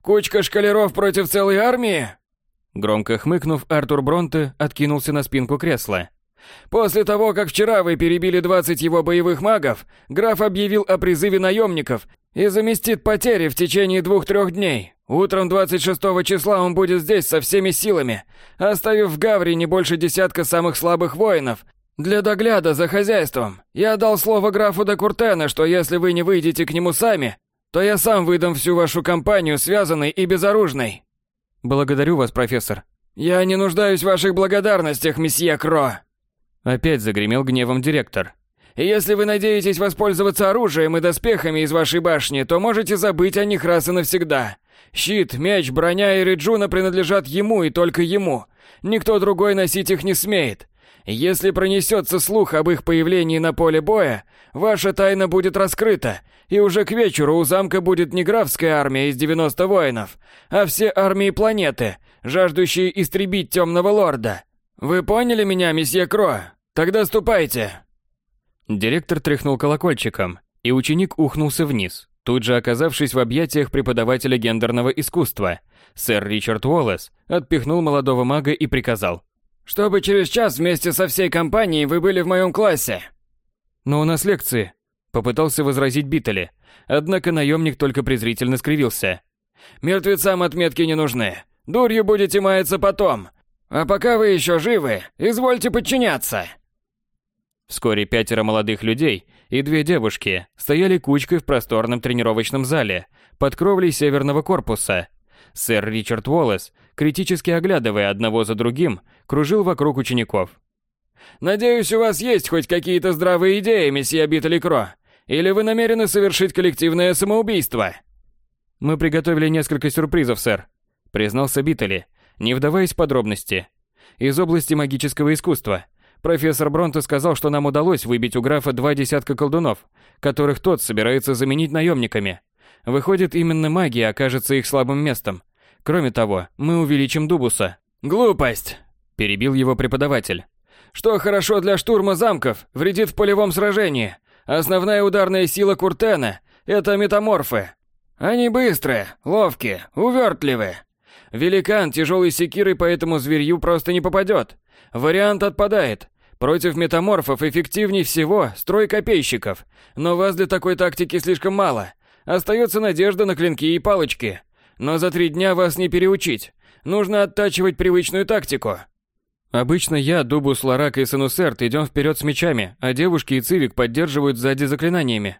«Кучка шкалеров против целой армии?» Громко хмыкнув, Артур Бронте откинулся на спинку кресла. «После того, как вчера вы перебили 20 его боевых магов, граф объявил о призыве наемников и заместит потери в течение двух-трех дней. Утром 26 числа он будет здесь со всеми силами, оставив в Гаври не больше десятка самых слабых воинов Для догляда за хозяйством. Я дал слово графу де Куртена, что если вы не выйдете к нему сами, то я сам выдам всю вашу компанию связанной и безоружной. Благодарю вас, профессор. Я не нуждаюсь в ваших благодарностях, месье Кро. Опять загремел гневом директор. Если вы надеетесь воспользоваться оружием и доспехами из вашей башни, то можете забыть о них раз и навсегда. Щит, меч, броня и Риджуна принадлежат ему и только ему. Никто другой носить их не смеет. Если пронесется слух об их появлении на поле боя, ваша тайна будет раскрыта, и уже к вечеру у замка будет не графская армия из 90 воинов, а все армии планеты, жаждущие истребить темного лорда. Вы поняли меня, месье Кро? Тогда ступайте. Директор тряхнул колокольчиком, и ученик ухнулся вниз, тут же оказавшись в объятиях преподавателя гендерного искусства. Сэр Ричард Уоллес отпихнул молодого мага и приказал. «Чтобы через час вместе со всей компанией вы были в моем классе». «Но у нас лекции», — попытался возразить Биттели, однако наемник только презрительно скривился. «Мертвецам отметки не нужны. Дурью будете маяться потом. А пока вы еще живы, извольте подчиняться». Вскоре пятеро молодых людей и две девушки стояли кучкой в просторном тренировочном зале под кровлей северного корпуса. Сэр Ричард Уоллес, критически оглядывая одного за другим, кружил вокруг учеников. «Надеюсь, у вас есть хоть какие-то здравые идеи, месье Биттли Кро? Или вы намерены совершить коллективное самоубийство?» «Мы приготовили несколько сюрпризов, сэр», — признался Биттли, не вдаваясь в подробности. «Из области магического искусства. Профессор Бронте сказал, что нам удалось выбить у графа два десятка колдунов, которых тот собирается заменить наемниками. Выходит, именно магия окажется их слабым местом. Кроме того, мы увеличим Дубуса. Глупость, перебил его преподаватель. Что хорошо для штурма замков, вредит в полевом сражении. Основная ударная сила Куртена это метаморфы. Они быстрые, ловкие, увертливые. Великан тяжелой секирой по этому зверью просто не попадет. Вариант отпадает. Против метаморфов эффективней всего строй копейщиков, но вас для такой тактики слишком мало. Остается надежда на клинки и палочки. Но за три дня вас не переучить. Нужно оттачивать привычную тактику. Обычно я, Дубус, Ларак и Санусерт идем вперед с мечами, а девушки и Цивик поддерживают сзади заклинаниями.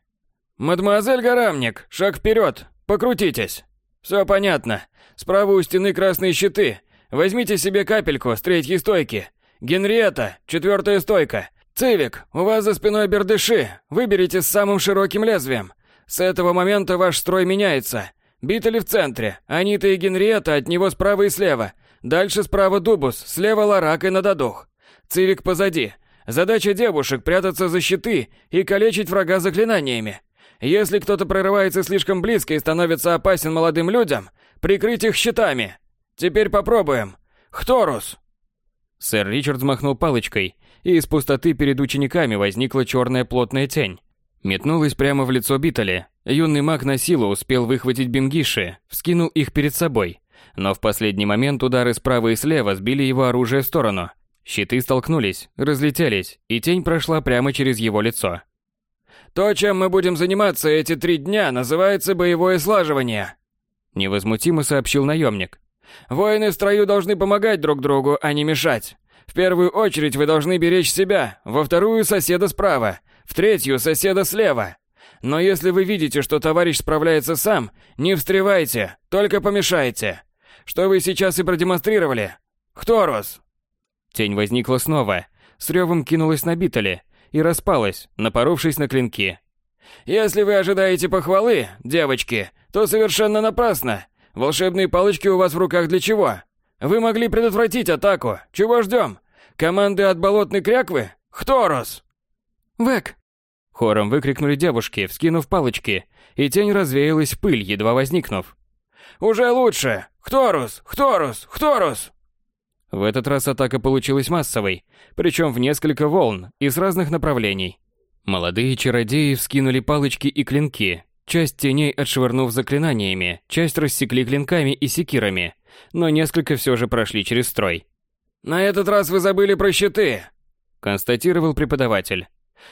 Мадемуазель Гарамник, шаг вперед, покрутитесь. Все понятно. Справа у стены красные щиты. Возьмите себе капельку с третьей стойки. Генриетта, четвертая стойка. Цивик, у вас за спиной бердыши. Выберите с самым широким лезвием. С этого момента ваш строй меняется. Битали в центре, Анита и Генриетта от него справа и слева. Дальше справа Дубус, слева Ларак и Нададух. Цивик позади. Задача девушек прятаться за щиты и калечить врага заклинаниями. Если кто-то прорывается слишком близко и становится опасен молодым людям, прикрыть их щитами. Теперь попробуем. Хторус. Сэр Ричард взмахнул палочкой, и из пустоты перед учениками возникла черная плотная тень. Метнулась прямо в лицо Битали. Юный маг на силу успел выхватить бингиши, вскинул их перед собой. Но в последний момент удары справа и слева сбили его оружие в сторону. Щиты столкнулись, разлетелись, и тень прошла прямо через его лицо. «То, чем мы будем заниматься эти три дня, называется боевое слаживание», невозмутимо сообщил наемник. «Воины в строю должны помогать друг другу, а не мешать. В первую очередь вы должны беречь себя, во вторую – соседа справа, в третью соседа слева. Но если вы видите, что товарищ справляется сам, не встревайте, только помешайте. Что вы сейчас и продемонстрировали. Хторос. Тень возникла снова, с ревом кинулась на Битали и распалась, напоровшись на клинки. Если вы ожидаете похвалы, девочки, то совершенно напрасно. Волшебные палочки у вас в руках для чего? Вы могли предотвратить атаку. Чего ждем? Команды от болотной кряквы? Хторос! Век!» Хором выкрикнули девушки, вскинув палочки, и тень развеялась в пыль, едва возникнув. «Уже лучше! Хторус! Хторус! Хторус!» В этот раз атака получилась массовой, причем в несколько волн и с разных направлений. Молодые чародеи вскинули палочки и клинки, часть теней отшвырнув заклинаниями, часть рассекли клинками и секирами, но несколько все же прошли через строй. «На этот раз вы забыли про щиты», — констатировал преподаватель.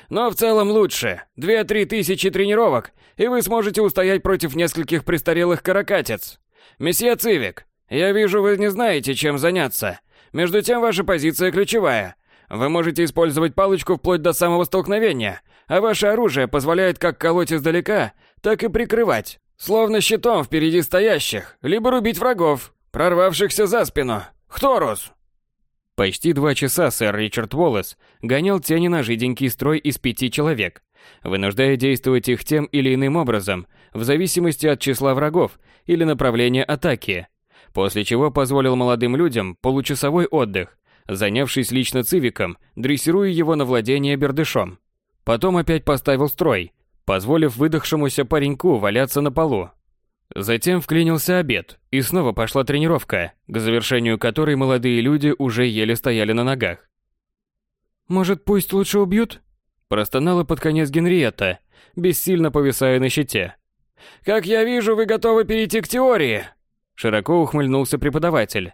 Но в целом лучше. Две-три тысячи тренировок, и вы сможете устоять против нескольких престарелых каракатиц. Месье Цивик, я вижу, вы не знаете, чем заняться. Между тем, ваша позиция ключевая. Вы можете использовать палочку вплоть до самого столкновения, а ваше оружие позволяет как колоть издалека, так и прикрывать, словно щитом впереди стоящих, либо рубить врагов, прорвавшихся за спину. Хторус!» Почти два часа сэр Ричард Уоллес гонял тени на жиденький строй из пяти человек, вынуждая действовать их тем или иным образом, в зависимости от числа врагов или направления атаки, после чего позволил молодым людям получасовой отдых, занявшись лично Цивиком, дрессируя его на владение бердышом. Потом опять поставил строй, позволив выдохшемуся пареньку валяться на полу. Затем вклинился обед, и снова пошла тренировка, к завершению которой молодые люди уже еле стояли на ногах. «Может, пусть лучше убьют?» Простонала под конец Генриетта, бессильно повисая на щите. «Как я вижу, вы готовы перейти к теории!» Широко ухмыльнулся преподаватель.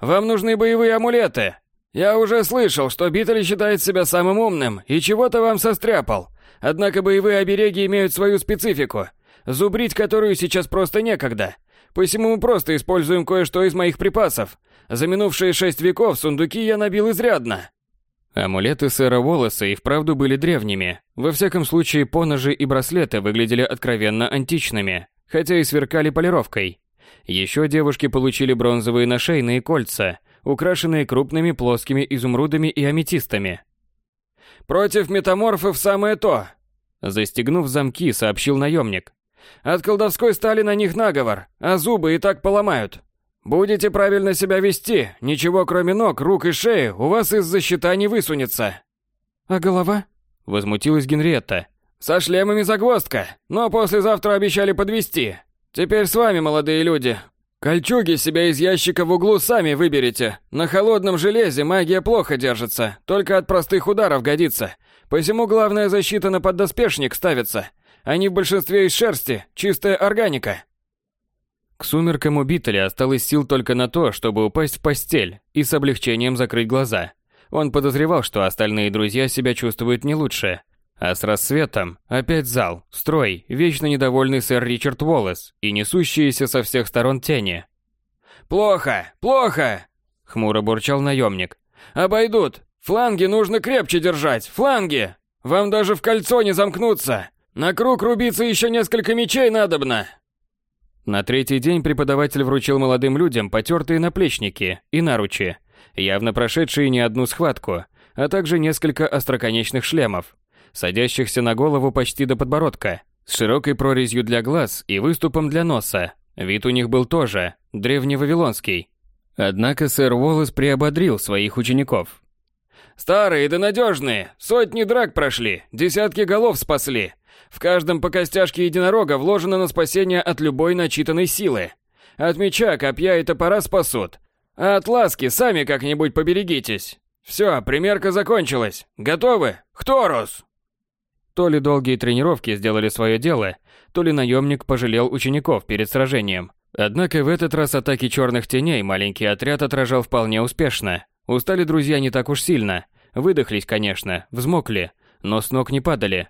«Вам нужны боевые амулеты. Я уже слышал, что Биттель считает себя самым умным и чего-то вам состряпал. Однако боевые обереги имеют свою специфику, зубрить которую сейчас просто некогда. Посему мы просто используем кое-что из моих припасов. За минувшие шесть веков сундуки я набил изрядно. Амулеты сэра Волоса и вправду были древними. Во всяком случае, поножи и браслеты выглядели откровенно античными, хотя и сверкали полировкой. Еще девушки получили бронзовые нашейные кольца, украшенные крупными плоскими изумрудами и аметистами. «Против метаморфов самое то!» Застегнув замки, сообщил наемник. «От колдовской стали на них наговор, а зубы и так поломают. Будете правильно себя вести, ничего кроме ног, рук и шеи у вас из-за щита не высунется». «А голова?» Возмутилась Генриетта. «Со шлемами загвоздка, но послезавтра обещали подвести. Теперь с вами, молодые люди. Кольчуги себя из ящика в углу сами выберете. На холодном железе магия плохо держится, только от простых ударов годится. Посему главная защита на поддоспешник ставится. Они в большинстве из шерсти, чистая органика. К сумеркам у Биттеля осталось сил только на то, чтобы упасть в постель и с облегчением закрыть глаза. Он подозревал, что остальные друзья себя чувствуют не лучше. А с рассветом опять зал, строй, вечно недовольный сэр Ричард Уоллес и несущиеся со всех сторон тени. «Плохо, плохо!» — хмуро бурчал наемник. «Обойдут! Фланги нужно крепче держать! Фланги! Вам даже в кольцо не замкнуться! На круг рубиться еще несколько мечей надобно!» На третий день преподаватель вручил молодым людям потертые наплечники и наручи, явно прошедшие не одну схватку, а также несколько остроконечных шлемов, садящихся на голову почти до подбородка, с широкой прорезью для глаз и выступом для носа. Вид у них был тоже древневавилонский. Однако сэр Уоллес приободрил своих учеников. «Старые да надежные, сотни драк прошли, десятки голов спасли. В каждом по костяшке единорога вложено на спасение от любой начитанной силы. От меча, копья и топора спасут. А от ласки сами как-нибудь поберегитесь. Все, примерка закончилась. Готовы? Хторус!» То ли долгие тренировки сделали свое дело, то ли наемник пожалел учеников перед сражением. Однако в этот раз атаки черных теней маленький отряд отражал вполне успешно. Устали друзья не так уж сильно. Выдохлись, конечно, взмокли, но с ног не падали.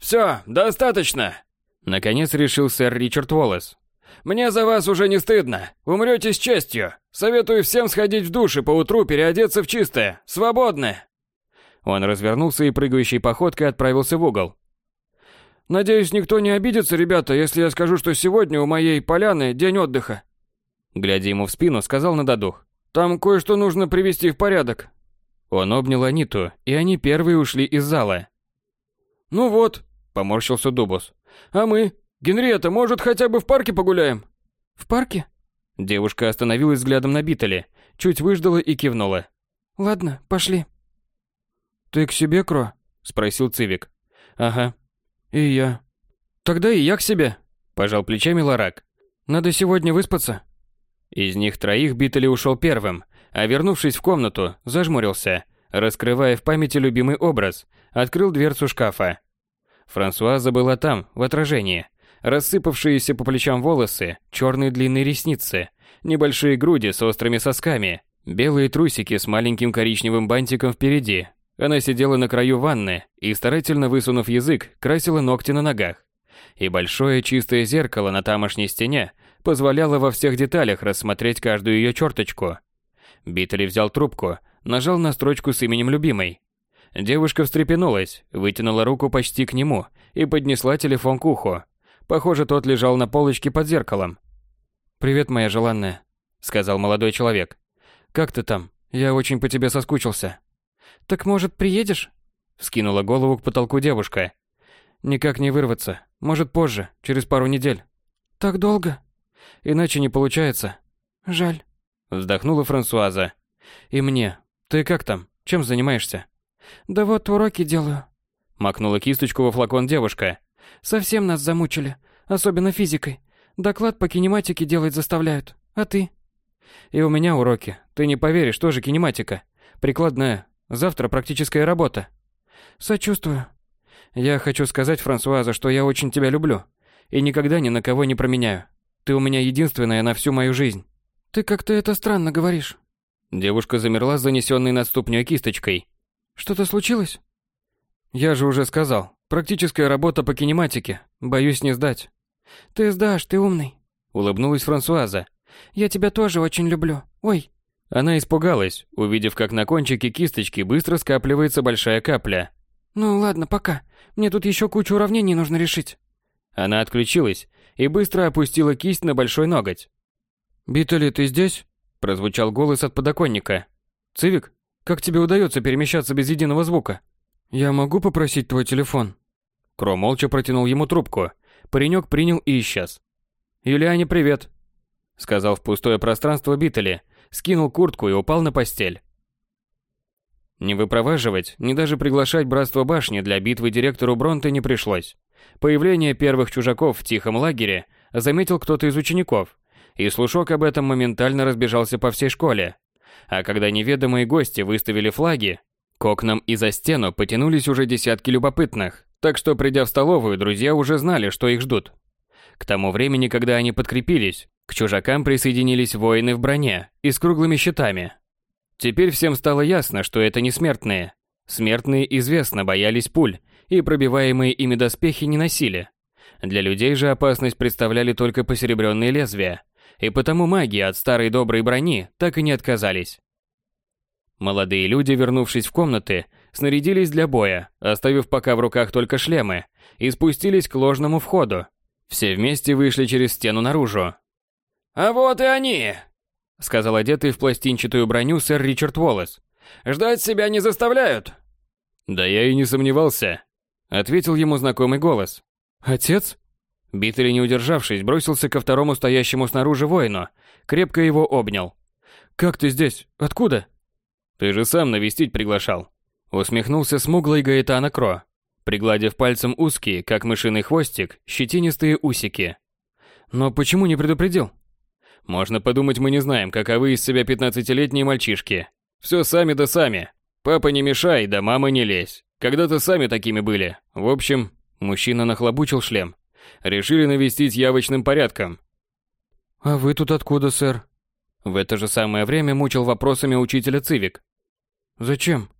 «Все, достаточно!» Наконец решил сэр Ричард Уоллес. «Мне за вас уже не стыдно. Умрете с честью. Советую всем сходить в душ и поутру переодеться в чистое. Свободны!» Он развернулся и прыгающей походкой отправился в угол. «Надеюсь, никто не обидится, ребята, если я скажу, что сегодня у моей поляны день отдыха». Глядя ему в спину, сказал на додух. «Там кое-что нужно привести в порядок». Он обнял Аниту, и они первые ушли из зала. «Ну вот», — поморщился Дубус. «А мы? Генриетта, может, хотя бы в парке погуляем?» «В парке?» Девушка остановилась взглядом на Биттеле, чуть выждала и кивнула. «Ладно, пошли». «Ты к себе, Кро?» — спросил Цивик. «Ага. И я». «Тогда и я к себе», — пожал плечами Ларак. «Надо сегодня выспаться». Из них троих Биттели ушел первым, а вернувшись в комнату, зажмурился, раскрывая в памяти любимый образ, открыл дверцу шкафа. Франсуаза была там, в отражении. Рассыпавшиеся по плечам волосы, черные длинные ресницы, небольшие груди с острыми сосками, белые трусики с маленьким коричневым бантиком впереди, она сидела на краю ванны и, старательно высунув язык, красила ногти на ногах. И большое чистое зеркало на тамошней стене позволяло во всех деталях рассмотреть каждую ее черточку. Биттели взял трубку, нажал на строчку с именем любимой. Девушка встрепенулась, вытянула руку почти к нему и поднесла телефон к уху. Похоже, тот лежал на полочке под зеркалом. «Привет, моя желанная», — сказал молодой человек. «Как ты там? Я очень по тебе соскучился». «Так, может, приедешь?» — вскинула голову к потолку девушка. «Никак не вырваться. Может, позже, через пару недель». «Так долго?» «Иначе не получается». «Жаль». Вздохнула Франсуаза. «И мне. Ты как там? Чем занимаешься?» «Да вот уроки делаю». Макнула кисточку во флакон девушка. «Совсем нас замучили. Особенно физикой. Доклад по кинематике делать заставляют. А ты?» «И у меня уроки. Ты не поверишь, тоже кинематика. Прикладная. Завтра практическая работа». «Сочувствую». «Я хочу сказать, Франсуаза, что я очень тебя люблю. И никогда ни на кого не променяю. Ты у меня единственная на всю мою жизнь». «Ты как-то это странно говоришь». Девушка замерла с занесенной над ступней кисточкой. Что-то случилось? Я же уже сказал. Практическая работа по кинематике. Боюсь не сдать. Ты сдашь, ты умный. Улыбнулась Франсуаза. Я тебя тоже очень люблю. Ой. Она испугалась, увидев, как на кончике кисточки быстро скапливается большая капля. Ну ладно, пока. Мне тут еще кучу уравнений нужно решить. Она отключилась и быстро опустила кисть на большой ноготь. «Битали, ты здесь?» Прозвучал голос от подоконника. «Цивик, как тебе удается перемещаться без единого звука? Я могу попросить твой телефон?» Кро молча протянул ему трубку. Паренек принял и исчез. «Юлиане, привет!» Сказал в пустое пространство Биттели, скинул куртку и упал на постель. Не выпроваживать, ни даже приглашать Братство Башни для битвы директору Бронте не пришлось. Появление первых чужаков в тихом лагере заметил кто-то из учеников, и слушок об этом моментально разбежался по всей школе. А когда неведомые гости выставили флаги, к окнам и за стену потянулись уже десятки любопытных, так что, придя в столовую, друзья уже знали, что их ждут. К тому времени, когда они подкрепились, к чужакам присоединились воины в броне и с круглыми щитами. Теперь всем стало ясно, что это не смертные. Смертные известно боялись пуль, и пробиваемые ими доспехи не носили. Для людей же опасность представляли только посеребренные лезвия, и потому маги от старой доброй брони так и не отказались. Молодые люди, вернувшись в комнаты, снарядились для боя, оставив пока в руках только шлемы, и спустились к ложному входу. Все вместе вышли через стену наружу. «А вот и они!» — сказал одетый в пластинчатую броню сэр Ричард Уоллес. «Ждать себя не заставляют?» «Да я и не сомневался», — ответил ему знакомый голос. «Отец?» Биттель, не удержавшись, бросился ко второму стоящему снаружи воину, крепко его обнял. «Как ты здесь? Откуда?» «Ты же сам навестить приглашал», — усмехнулся смуглый Гаэтана Кро, пригладив пальцем узкие, как мышиный хвостик, щетинистые усики. «Но почему не предупредил?» «Можно подумать, мы не знаем, каковы из себя пятнадцатилетние мальчишки. Все сами да сами. Папа не мешай, да мама не лезь. Когда-то сами такими были. В общем, мужчина нахлобучил шлем, Решили навестить явочным порядком. А вы тут откуда, сэр? В это же самое время мучил вопросами учителя Цивик. Зачем?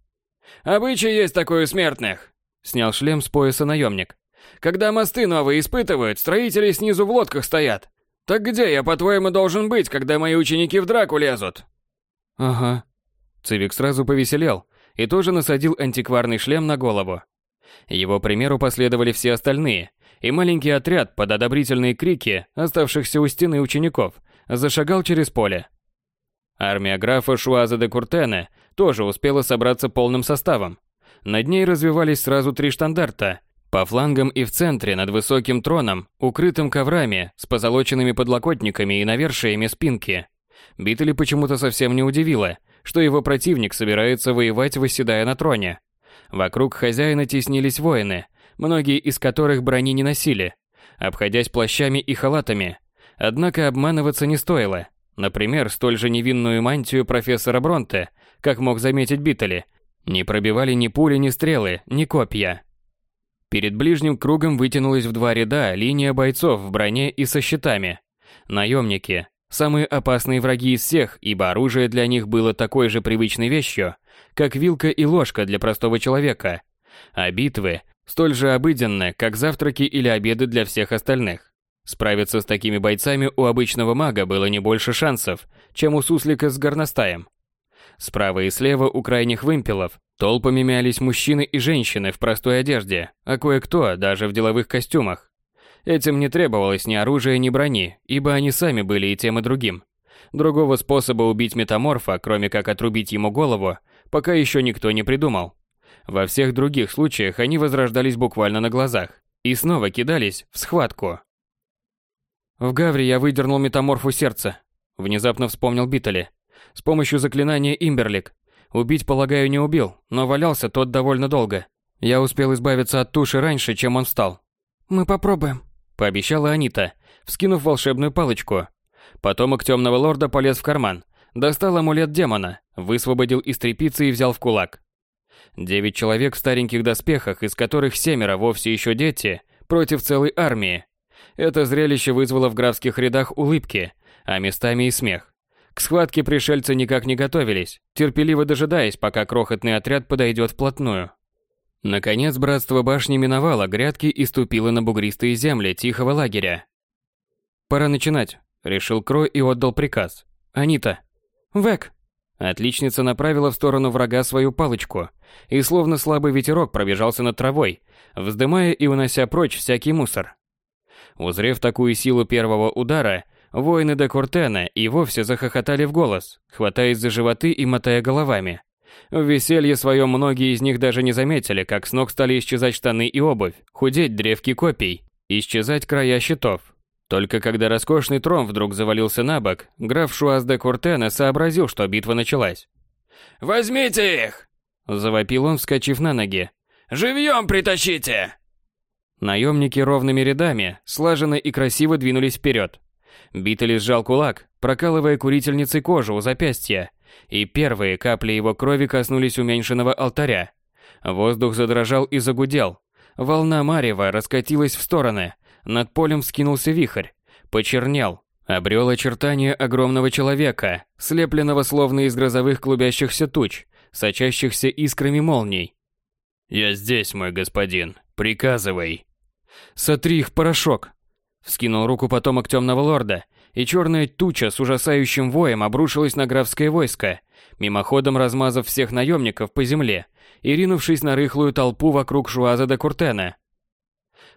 Обычай есть такой у смертных. Снял шлем с пояса наемник. Когда мосты новые испытывают, строители снизу в лодках стоят. Так где я, по-твоему, должен быть, когда мои ученики в драку лезут? Ага. Цивик сразу повеселел и тоже насадил антикварный шлем на голову. Его примеру последовали все остальные, и маленький отряд под одобрительные крики оставшихся у стены учеников зашагал через поле. Армия графа Шуаза де Куртене тоже успела собраться полным составом. Над ней развивались сразу три штандарта. По флангам и в центре над высоким троном, укрытым коврами, с позолоченными подлокотниками и навершиями спинки. Биттели почему-то совсем не удивило, что его противник собирается воевать, восседая на троне. Вокруг хозяина теснились воины, многие из которых брони не носили, обходясь плащами и халатами. Однако обманываться не стоило. Например, столь же невинную мантию профессора Бронте, как мог заметить Биттели, не пробивали ни пули, ни стрелы, ни копья. Перед ближним кругом вытянулась в два ряда линия бойцов в броне и со щитами. Наемники – самые опасные враги из всех, ибо оружие для них было такой же привычной вещью, как вилка и ложка для простого человека. А битвы столь же обыденны, как завтраки или обеды для всех остальных. Справиться с такими бойцами у обычного мага было не больше шансов, чем у суслика с горностаем. Справа и слева у крайних вымпелов толпами мялись мужчины и женщины в простой одежде, а кое-кто даже в деловых костюмах. Этим не требовалось ни оружия, ни брони, ибо они сами были и тем, и другим. Другого способа убить метаморфа, кроме как отрубить ему голову, пока еще никто не придумал. Во всех других случаях они возрождались буквально на глазах и снова кидались в схватку. В Гавре я выдернул метаморфу сердце. Внезапно вспомнил Биттели. С помощью заклинания Имберлик. Убить, полагаю, не убил, но валялся тот довольно долго. Я успел избавиться от туши раньше, чем он встал. «Мы попробуем», – пообещала Анита, вскинув волшебную палочку. Потомок темного лорда полез в карман, достал амулет демона, высвободил из трепицы и взял в кулак. Девять человек в стареньких доспехах, из которых семеро вовсе еще дети, против целой армии. Это зрелище вызвало в графских рядах улыбки, а местами и смех. К схватке пришельцы никак не готовились, терпеливо дожидаясь, пока крохотный отряд подойдет вплотную. Наконец, братство башни миновало грядки и ступило на бугристые земли тихого лагеря. «Пора начинать», — решил Крой и отдал приказ. «Анита». «Век». Отличница направила в сторону врага свою палочку, и словно слабый ветерок пробежался над травой, вздымая и унося прочь всякий мусор. Узрев такую силу первого удара, Воины де Куртена и вовсе захохотали в голос, хватаясь за животы и мотая головами. В веселье своем многие из них даже не заметили, как с ног стали исчезать штаны и обувь, худеть древки копий, исчезать края щитов. Только когда роскошный трон вдруг завалился на бок, граф Шуаз де Куртена сообразил, что битва началась. «Возьмите их!» – завопил он, вскочив на ноги. «Живьем притащите!» Наемники ровными рядами, слаженно и красиво двинулись вперед. Биттель сжал кулак, прокалывая курительницей кожу у запястья, и первые капли его крови коснулись уменьшенного алтаря. Воздух задрожал и загудел. Волна марева раскатилась в стороны, над полем вскинулся вихрь, почернел, обрел очертания огромного человека, слепленного словно из грозовых клубящихся туч, сочащихся искрами молний. «Я здесь, мой господин, приказывай». «Сотри их порошок», Вскинул руку потомок темного лорда, и черная туча с ужасающим воем обрушилась на графское войско, мимоходом размазав всех наемников по земле и ринувшись на рыхлую толпу вокруг Шуаза де Куртена.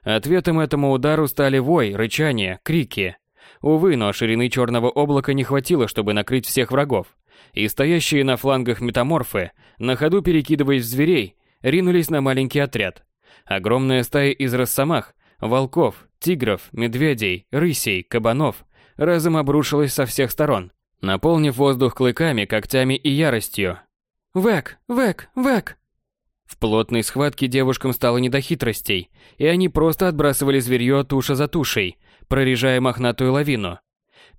Ответом этому удару стали вой, рычание, крики. Увы, но ширины черного облака не хватило, чтобы накрыть всех врагов, и стоящие на флангах метаморфы, на ходу перекидываясь в зверей, ринулись на маленький отряд. Огромная стая из росомах волков, тигров, медведей, рысей, кабанов разом обрушилась со всех сторон, наполнив воздух клыками, когтями и яростью. «Век! Век! Век!» В плотной схватке девушкам стало не до хитростей, и они просто отбрасывали зверье туша за тушей, прорежая мохнатую лавину.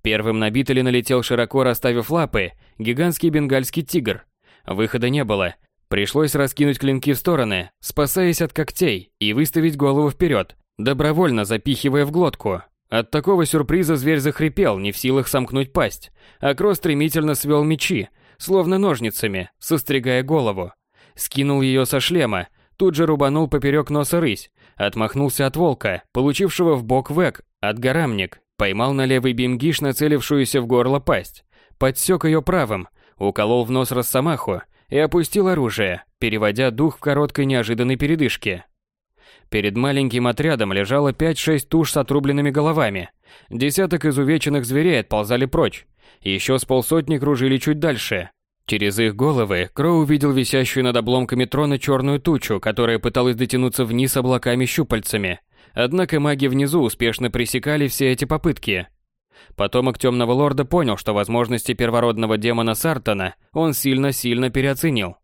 Первым на Битали налетел широко расставив лапы гигантский бенгальский тигр. Выхода не было. Пришлось раскинуть клинки в стороны, спасаясь от когтей, и выставить голову вперед, добровольно запихивая в глотку. От такого сюрприза зверь захрипел, не в силах сомкнуть пасть, а Кросс стремительно свел мечи, словно ножницами, состригая голову. Скинул ее со шлема, тут же рубанул поперек носа рысь, отмахнулся от волка, получившего в бок век, отгарамник, поймал на левый бимгиш нацелившуюся в горло пасть, подсек ее правым, уколол в нос росомаху и опустил оружие, переводя дух в короткой неожиданной передышке. Перед маленьким отрядом лежало 5-6 туш с отрубленными головами. Десяток изувеченных зверей отползали прочь. Еще с полсотни кружили чуть дальше. Через их головы Кроу увидел висящую над обломками трона черную тучу, которая пыталась дотянуться вниз облаками-щупальцами. Однако маги внизу успешно пресекали все эти попытки. Потомок Темного Лорда понял, что возможности первородного демона Сартона он сильно-сильно переоценил.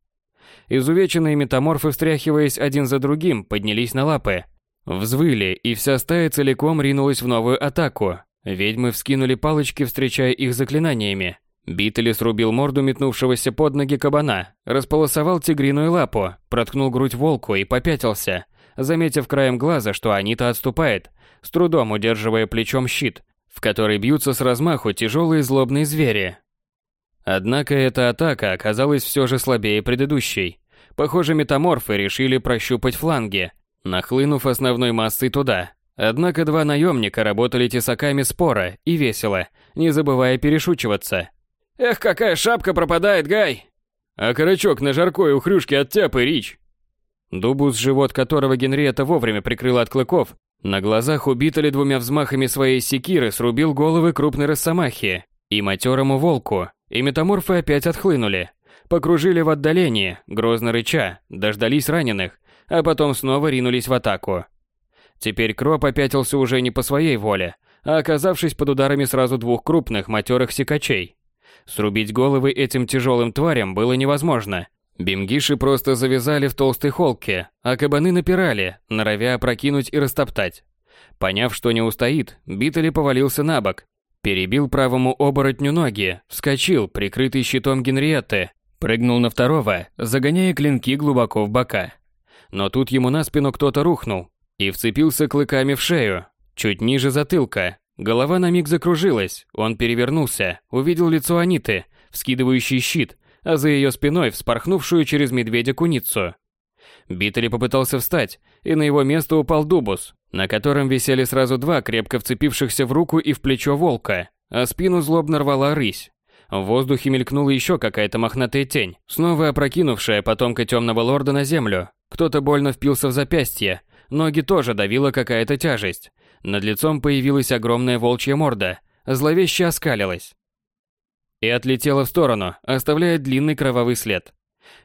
Изувеченные метаморфы, встряхиваясь один за другим, поднялись на лапы. Взвыли, и вся стая целиком ринулась в новую атаку. Ведьмы вскинули палочки, встречая их заклинаниями. Биттель срубил морду метнувшегося под ноги кабана, располосовал тигриную лапу, проткнул грудь волку и попятился, заметив краем глаза, что Анита отступает, с трудом удерживая плечом щит, в который бьются с размаху тяжелые злобные звери. Однако эта атака оказалась все же слабее предыдущей. Похоже, метаморфы решили прощупать фланги, нахлынув основной массой туда. Однако два наемника работали тесаками спора и весело, не забывая перешучиваться. «Эх, какая шапка пропадает, Гай! А карачок на жаркой у хрюшки оттяпай, Рич. Дубус, живот которого Генриетта вовремя прикрыла от клыков, на глазах убитали двумя взмахами своей секиры срубил головы крупной росомахи и матерому волку, и метаморфы опять отхлынули. Покружили в отдалении, грозно рыча, дождались раненых, а потом снова ринулись в атаку. Теперь Кроп опятился уже не по своей воле, а оказавшись под ударами сразу двух крупных матерых секачей. Срубить головы этим тяжелым тварям было невозможно. Бимгиши просто завязали в толстой холке, а кабаны напирали, норовя опрокинуть и растоптать. Поняв, что не устоит, Битали повалился на бок, перебил правому оборотню ноги, вскочил, прикрытый щитом Генриетты, прыгнул на второго, загоняя клинки глубоко в бока. Но тут ему на спину кто-то рухнул и вцепился клыками в шею, чуть ниже затылка. Голова на миг закружилась, он перевернулся, увидел лицо Аниты, вскидывающий щит, а за ее спиной вспорхнувшую через медведя куницу. Биттели попытался встать, и на его место упал Дубус, на котором висели сразу два крепко вцепившихся в руку и в плечо волка, а спину злобно рвала рысь. В воздухе мелькнула еще какая-то мохнатая тень, снова опрокинувшая потомка темного лорда на землю. Кто-то больно впился в запястье, ноги тоже давила какая-то тяжесть. Над лицом появилась огромная волчья морда, зловеще оскалилась. И отлетела в сторону, оставляя длинный кровавый след.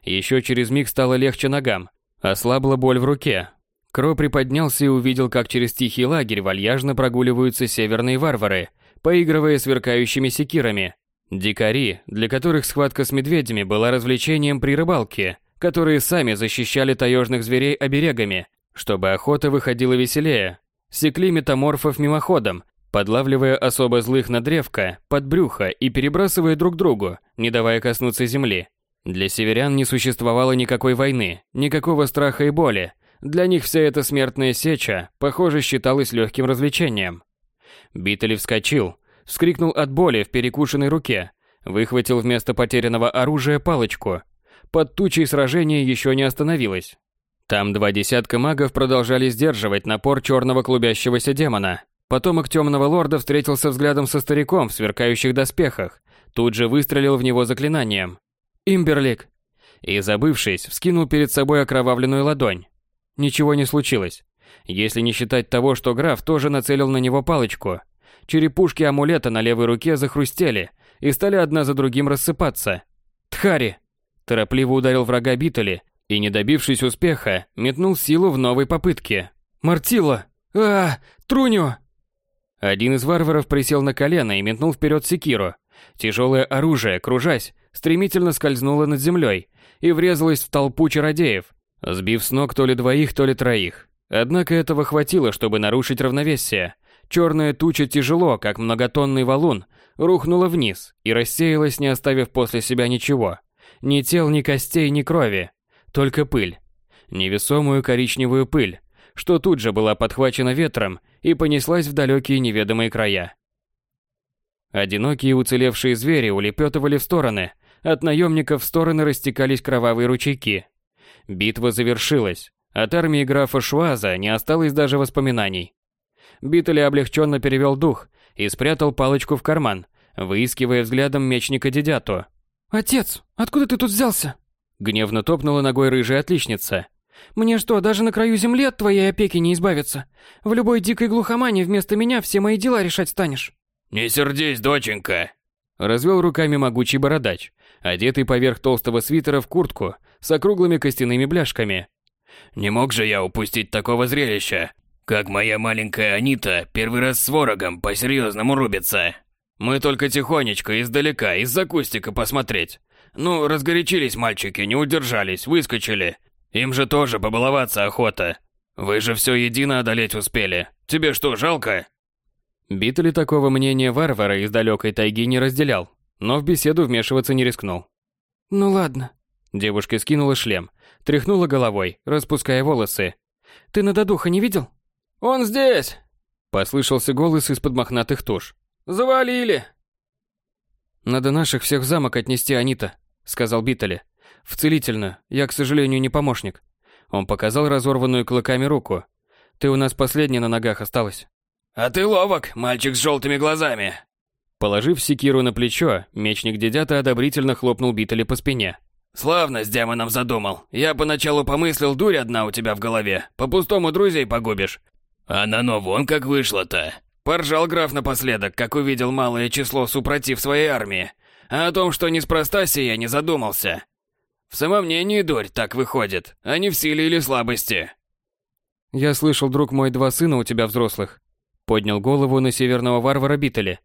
Еще через миг стало легче ногам, ослабла боль в руке. Кро приподнялся и увидел, как через тихий лагерь вальяжно прогуливаются северные варвары, поигрывая сверкающими секирами. Дикари, для которых схватка с медведями была развлечением при рыбалке, которые сами защищали таежных зверей оберегами, чтобы охота выходила веселее. Секли метаморфов мимоходом, подлавливая особо злых на древко, под брюхо и перебрасывая друг другу, не давая коснуться земли. Для северян не существовало никакой войны, никакого страха и боли. Для них вся эта смертная сеча, похоже, считалась легким развлечением. Биттель вскочил, вскрикнул от боли в перекушенной руке, выхватил вместо потерянного оружия палочку. Под тучей сражение еще не остановилось. Там два десятка магов продолжали сдерживать напор черного клубящегося демона. Потомок темного лорда встретился взглядом со стариком в сверкающих доспехах, тут же выстрелил в него заклинанием. «Имберлик!» И, забывшись, вскинул перед собой окровавленную ладонь. Ничего не случилось. Если не считать того, что граф тоже нацелил на него палочку. Черепушки амулета на левой руке захрустели и стали одна за другим рассыпаться. «Тхари!» Торопливо ударил врага Битали и, не добившись успеха, метнул силу в новой попытке. «Мартила! а Труню!» Один из варваров присел на колено и метнул вперед секиру. Тяжелое оружие, кружась, стремительно скользнуло над землей и врезалось в толпу чародеев, сбив с ног то ли двоих, то ли троих. Однако этого хватило, чтобы нарушить равновесие. Черная туча тяжело, как многотонный валун, рухнула вниз и рассеялась, не оставив после себя ничего. Ни тел, ни костей, ни крови. Только пыль. Невесомую коричневую пыль, что тут же была подхвачена ветром и понеслась в далекие неведомые края. Одинокие уцелевшие звери улепетывали в стороны, от наемников в стороны растекались кровавые ручейки. Битва завершилась, от армии графа Шваза не осталось даже воспоминаний. Биттель облегченно перевел дух и спрятал палочку в карман, выискивая взглядом мечника Дедяту. «Отец, откуда ты тут взялся?» Гневно топнула ногой рыжая отличница. «Мне что, даже на краю земли от твоей опеки не избавиться? В любой дикой глухомане вместо меня все мои дела решать станешь». «Не сердись, доченька!» Развел руками могучий бородач, одетый поверх толстого свитера в куртку с округлыми костяными бляшками. «Не мог же я упустить такого зрелища, как моя маленькая Анита первый раз с ворогом по-серьезному рубится. Мы только тихонечко, издалека, из-за кустика посмотреть. Ну, разгорячились мальчики, не удержались, выскочили. Им же тоже побаловаться охота. Вы же все едино одолеть успели. Тебе что, жалко?» Битли такого мнения варвара из далекой тайги не разделял, но в беседу вмешиваться не рискнул. «Ну ладно». Девушка скинула шлем, тряхнула головой, распуская волосы. «Ты на додуха не видел?» «Он здесь!» Послышался голос из-под мохнатых туш. «Завалили!» «Надо наших всех в замок отнести, Анита», — сказал Биттеле. «В целительную. Я, к сожалению, не помощник». Он показал разорванную клыками руку. «Ты у нас последняя на ногах осталась». «А ты ловок, мальчик с желтыми глазами!» Положив секиру на плечо, мечник Дедята одобрительно хлопнул Биттеле по спине. Славно с демоном задумал. Я поначалу помыслил, дурь одна у тебя в голове. По-пустому друзей погубишь. А на но вон как вышло-то. Поржал граф напоследок, как увидел малое число супротив своей армии. А о том, что неспроста сия, не задумался. В самомнении дурь так выходит, а не в силе или слабости. Я слышал, друг мой, два сына у тебя взрослых. Поднял голову на северного варвара Битали.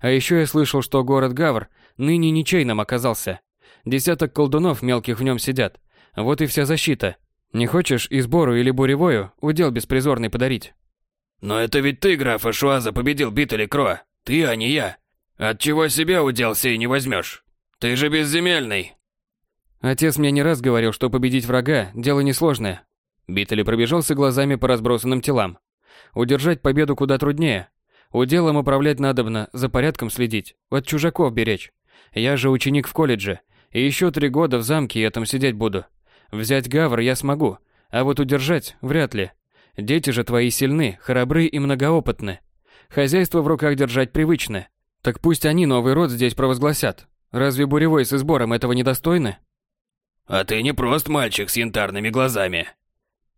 А еще я слышал, что город Гавр ныне ничейным оказался. Десяток колдунов мелких в нем сидят. Вот и вся защита. Не хочешь и сбору или буревою удел беспризорный подарить? Но это ведь ты, граф Ашуаза, победил Битали Кро. Ты, а не я. Отчего себя удел сей не возьмешь? Ты же безземельный. Отец мне не раз говорил, что победить врага – дело несложное. Битали пробежался глазами по разбросанным телам. Удержать победу куда труднее. Уделом управлять надобно, за порядком следить, от чужаков беречь. Я же ученик в колледже, и еще три года в замке этом сидеть буду. Взять Гавр я смогу, а вот удержать вряд ли. Дети же твои сильны, храбры и многоопытны. Хозяйство в руках держать привычно. Так пусть они новый род здесь провозгласят. Разве Буревой с избором этого недостойны? А ты не прост мальчик с янтарными глазами.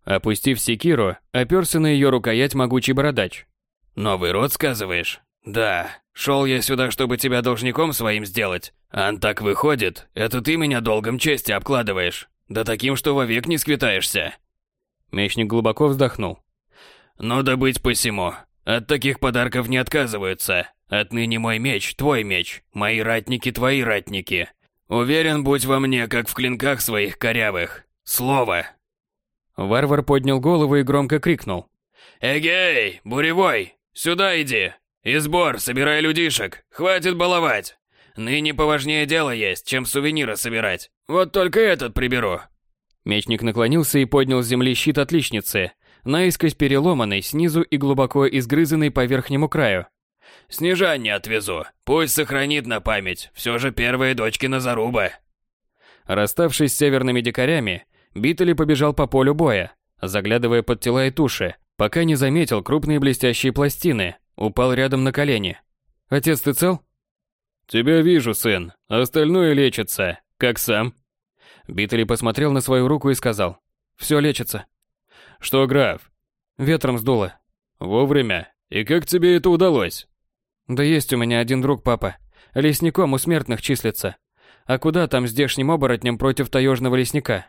Опустив секиру, оперся на ее рукоять могучий бородач. Новый род, сказываешь? Да, шел я сюда, чтобы тебя должником своим сделать. Ан так выходит, это ты меня долгом чести обкладываешь. Да таким, что вовек не сквитаешься. Мечник глубоко вздохнул. Ну да быть посему. От таких подарков не отказываются. Отныне мой меч, твой меч, мои ратники, твои ратники. Уверен, будь во мне, как в клинках своих корявых. Слово. Варвар поднял голову и громко крикнул. «Эгей, буревой, сюда иди! И сбор, собирай людишек, хватит баловать! Ныне поважнее дело есть, чем сувениры собирать. Вот только этот приберу. Мечник наклонился и поднял с земли щит отличницы, наискось переломанный снизу и глубоко изгрызанный по верхнему краю. Снежань отвезу, пусть сохранит на память, все же первые дочки Назаруба. Расставшись с северными дикарями, Битали побежал по полю боя, заглядывая под тела и туши, пока не заметил крупные блестящие пластины, упал рядом на колени. «Отец, ты цел?» «Тебя вижу, сын. Остальное лечится. Как сам?» Битли посмотрел на свою руку и сказал. «Все лечится». «Что, граф?» «Ветром сдуло». «Вовремя. И как тебе это удалось?» «Да есть у меня один друг, папа. Лесником у смертных числится. А куда там здешним оборотням против таежного лесника?»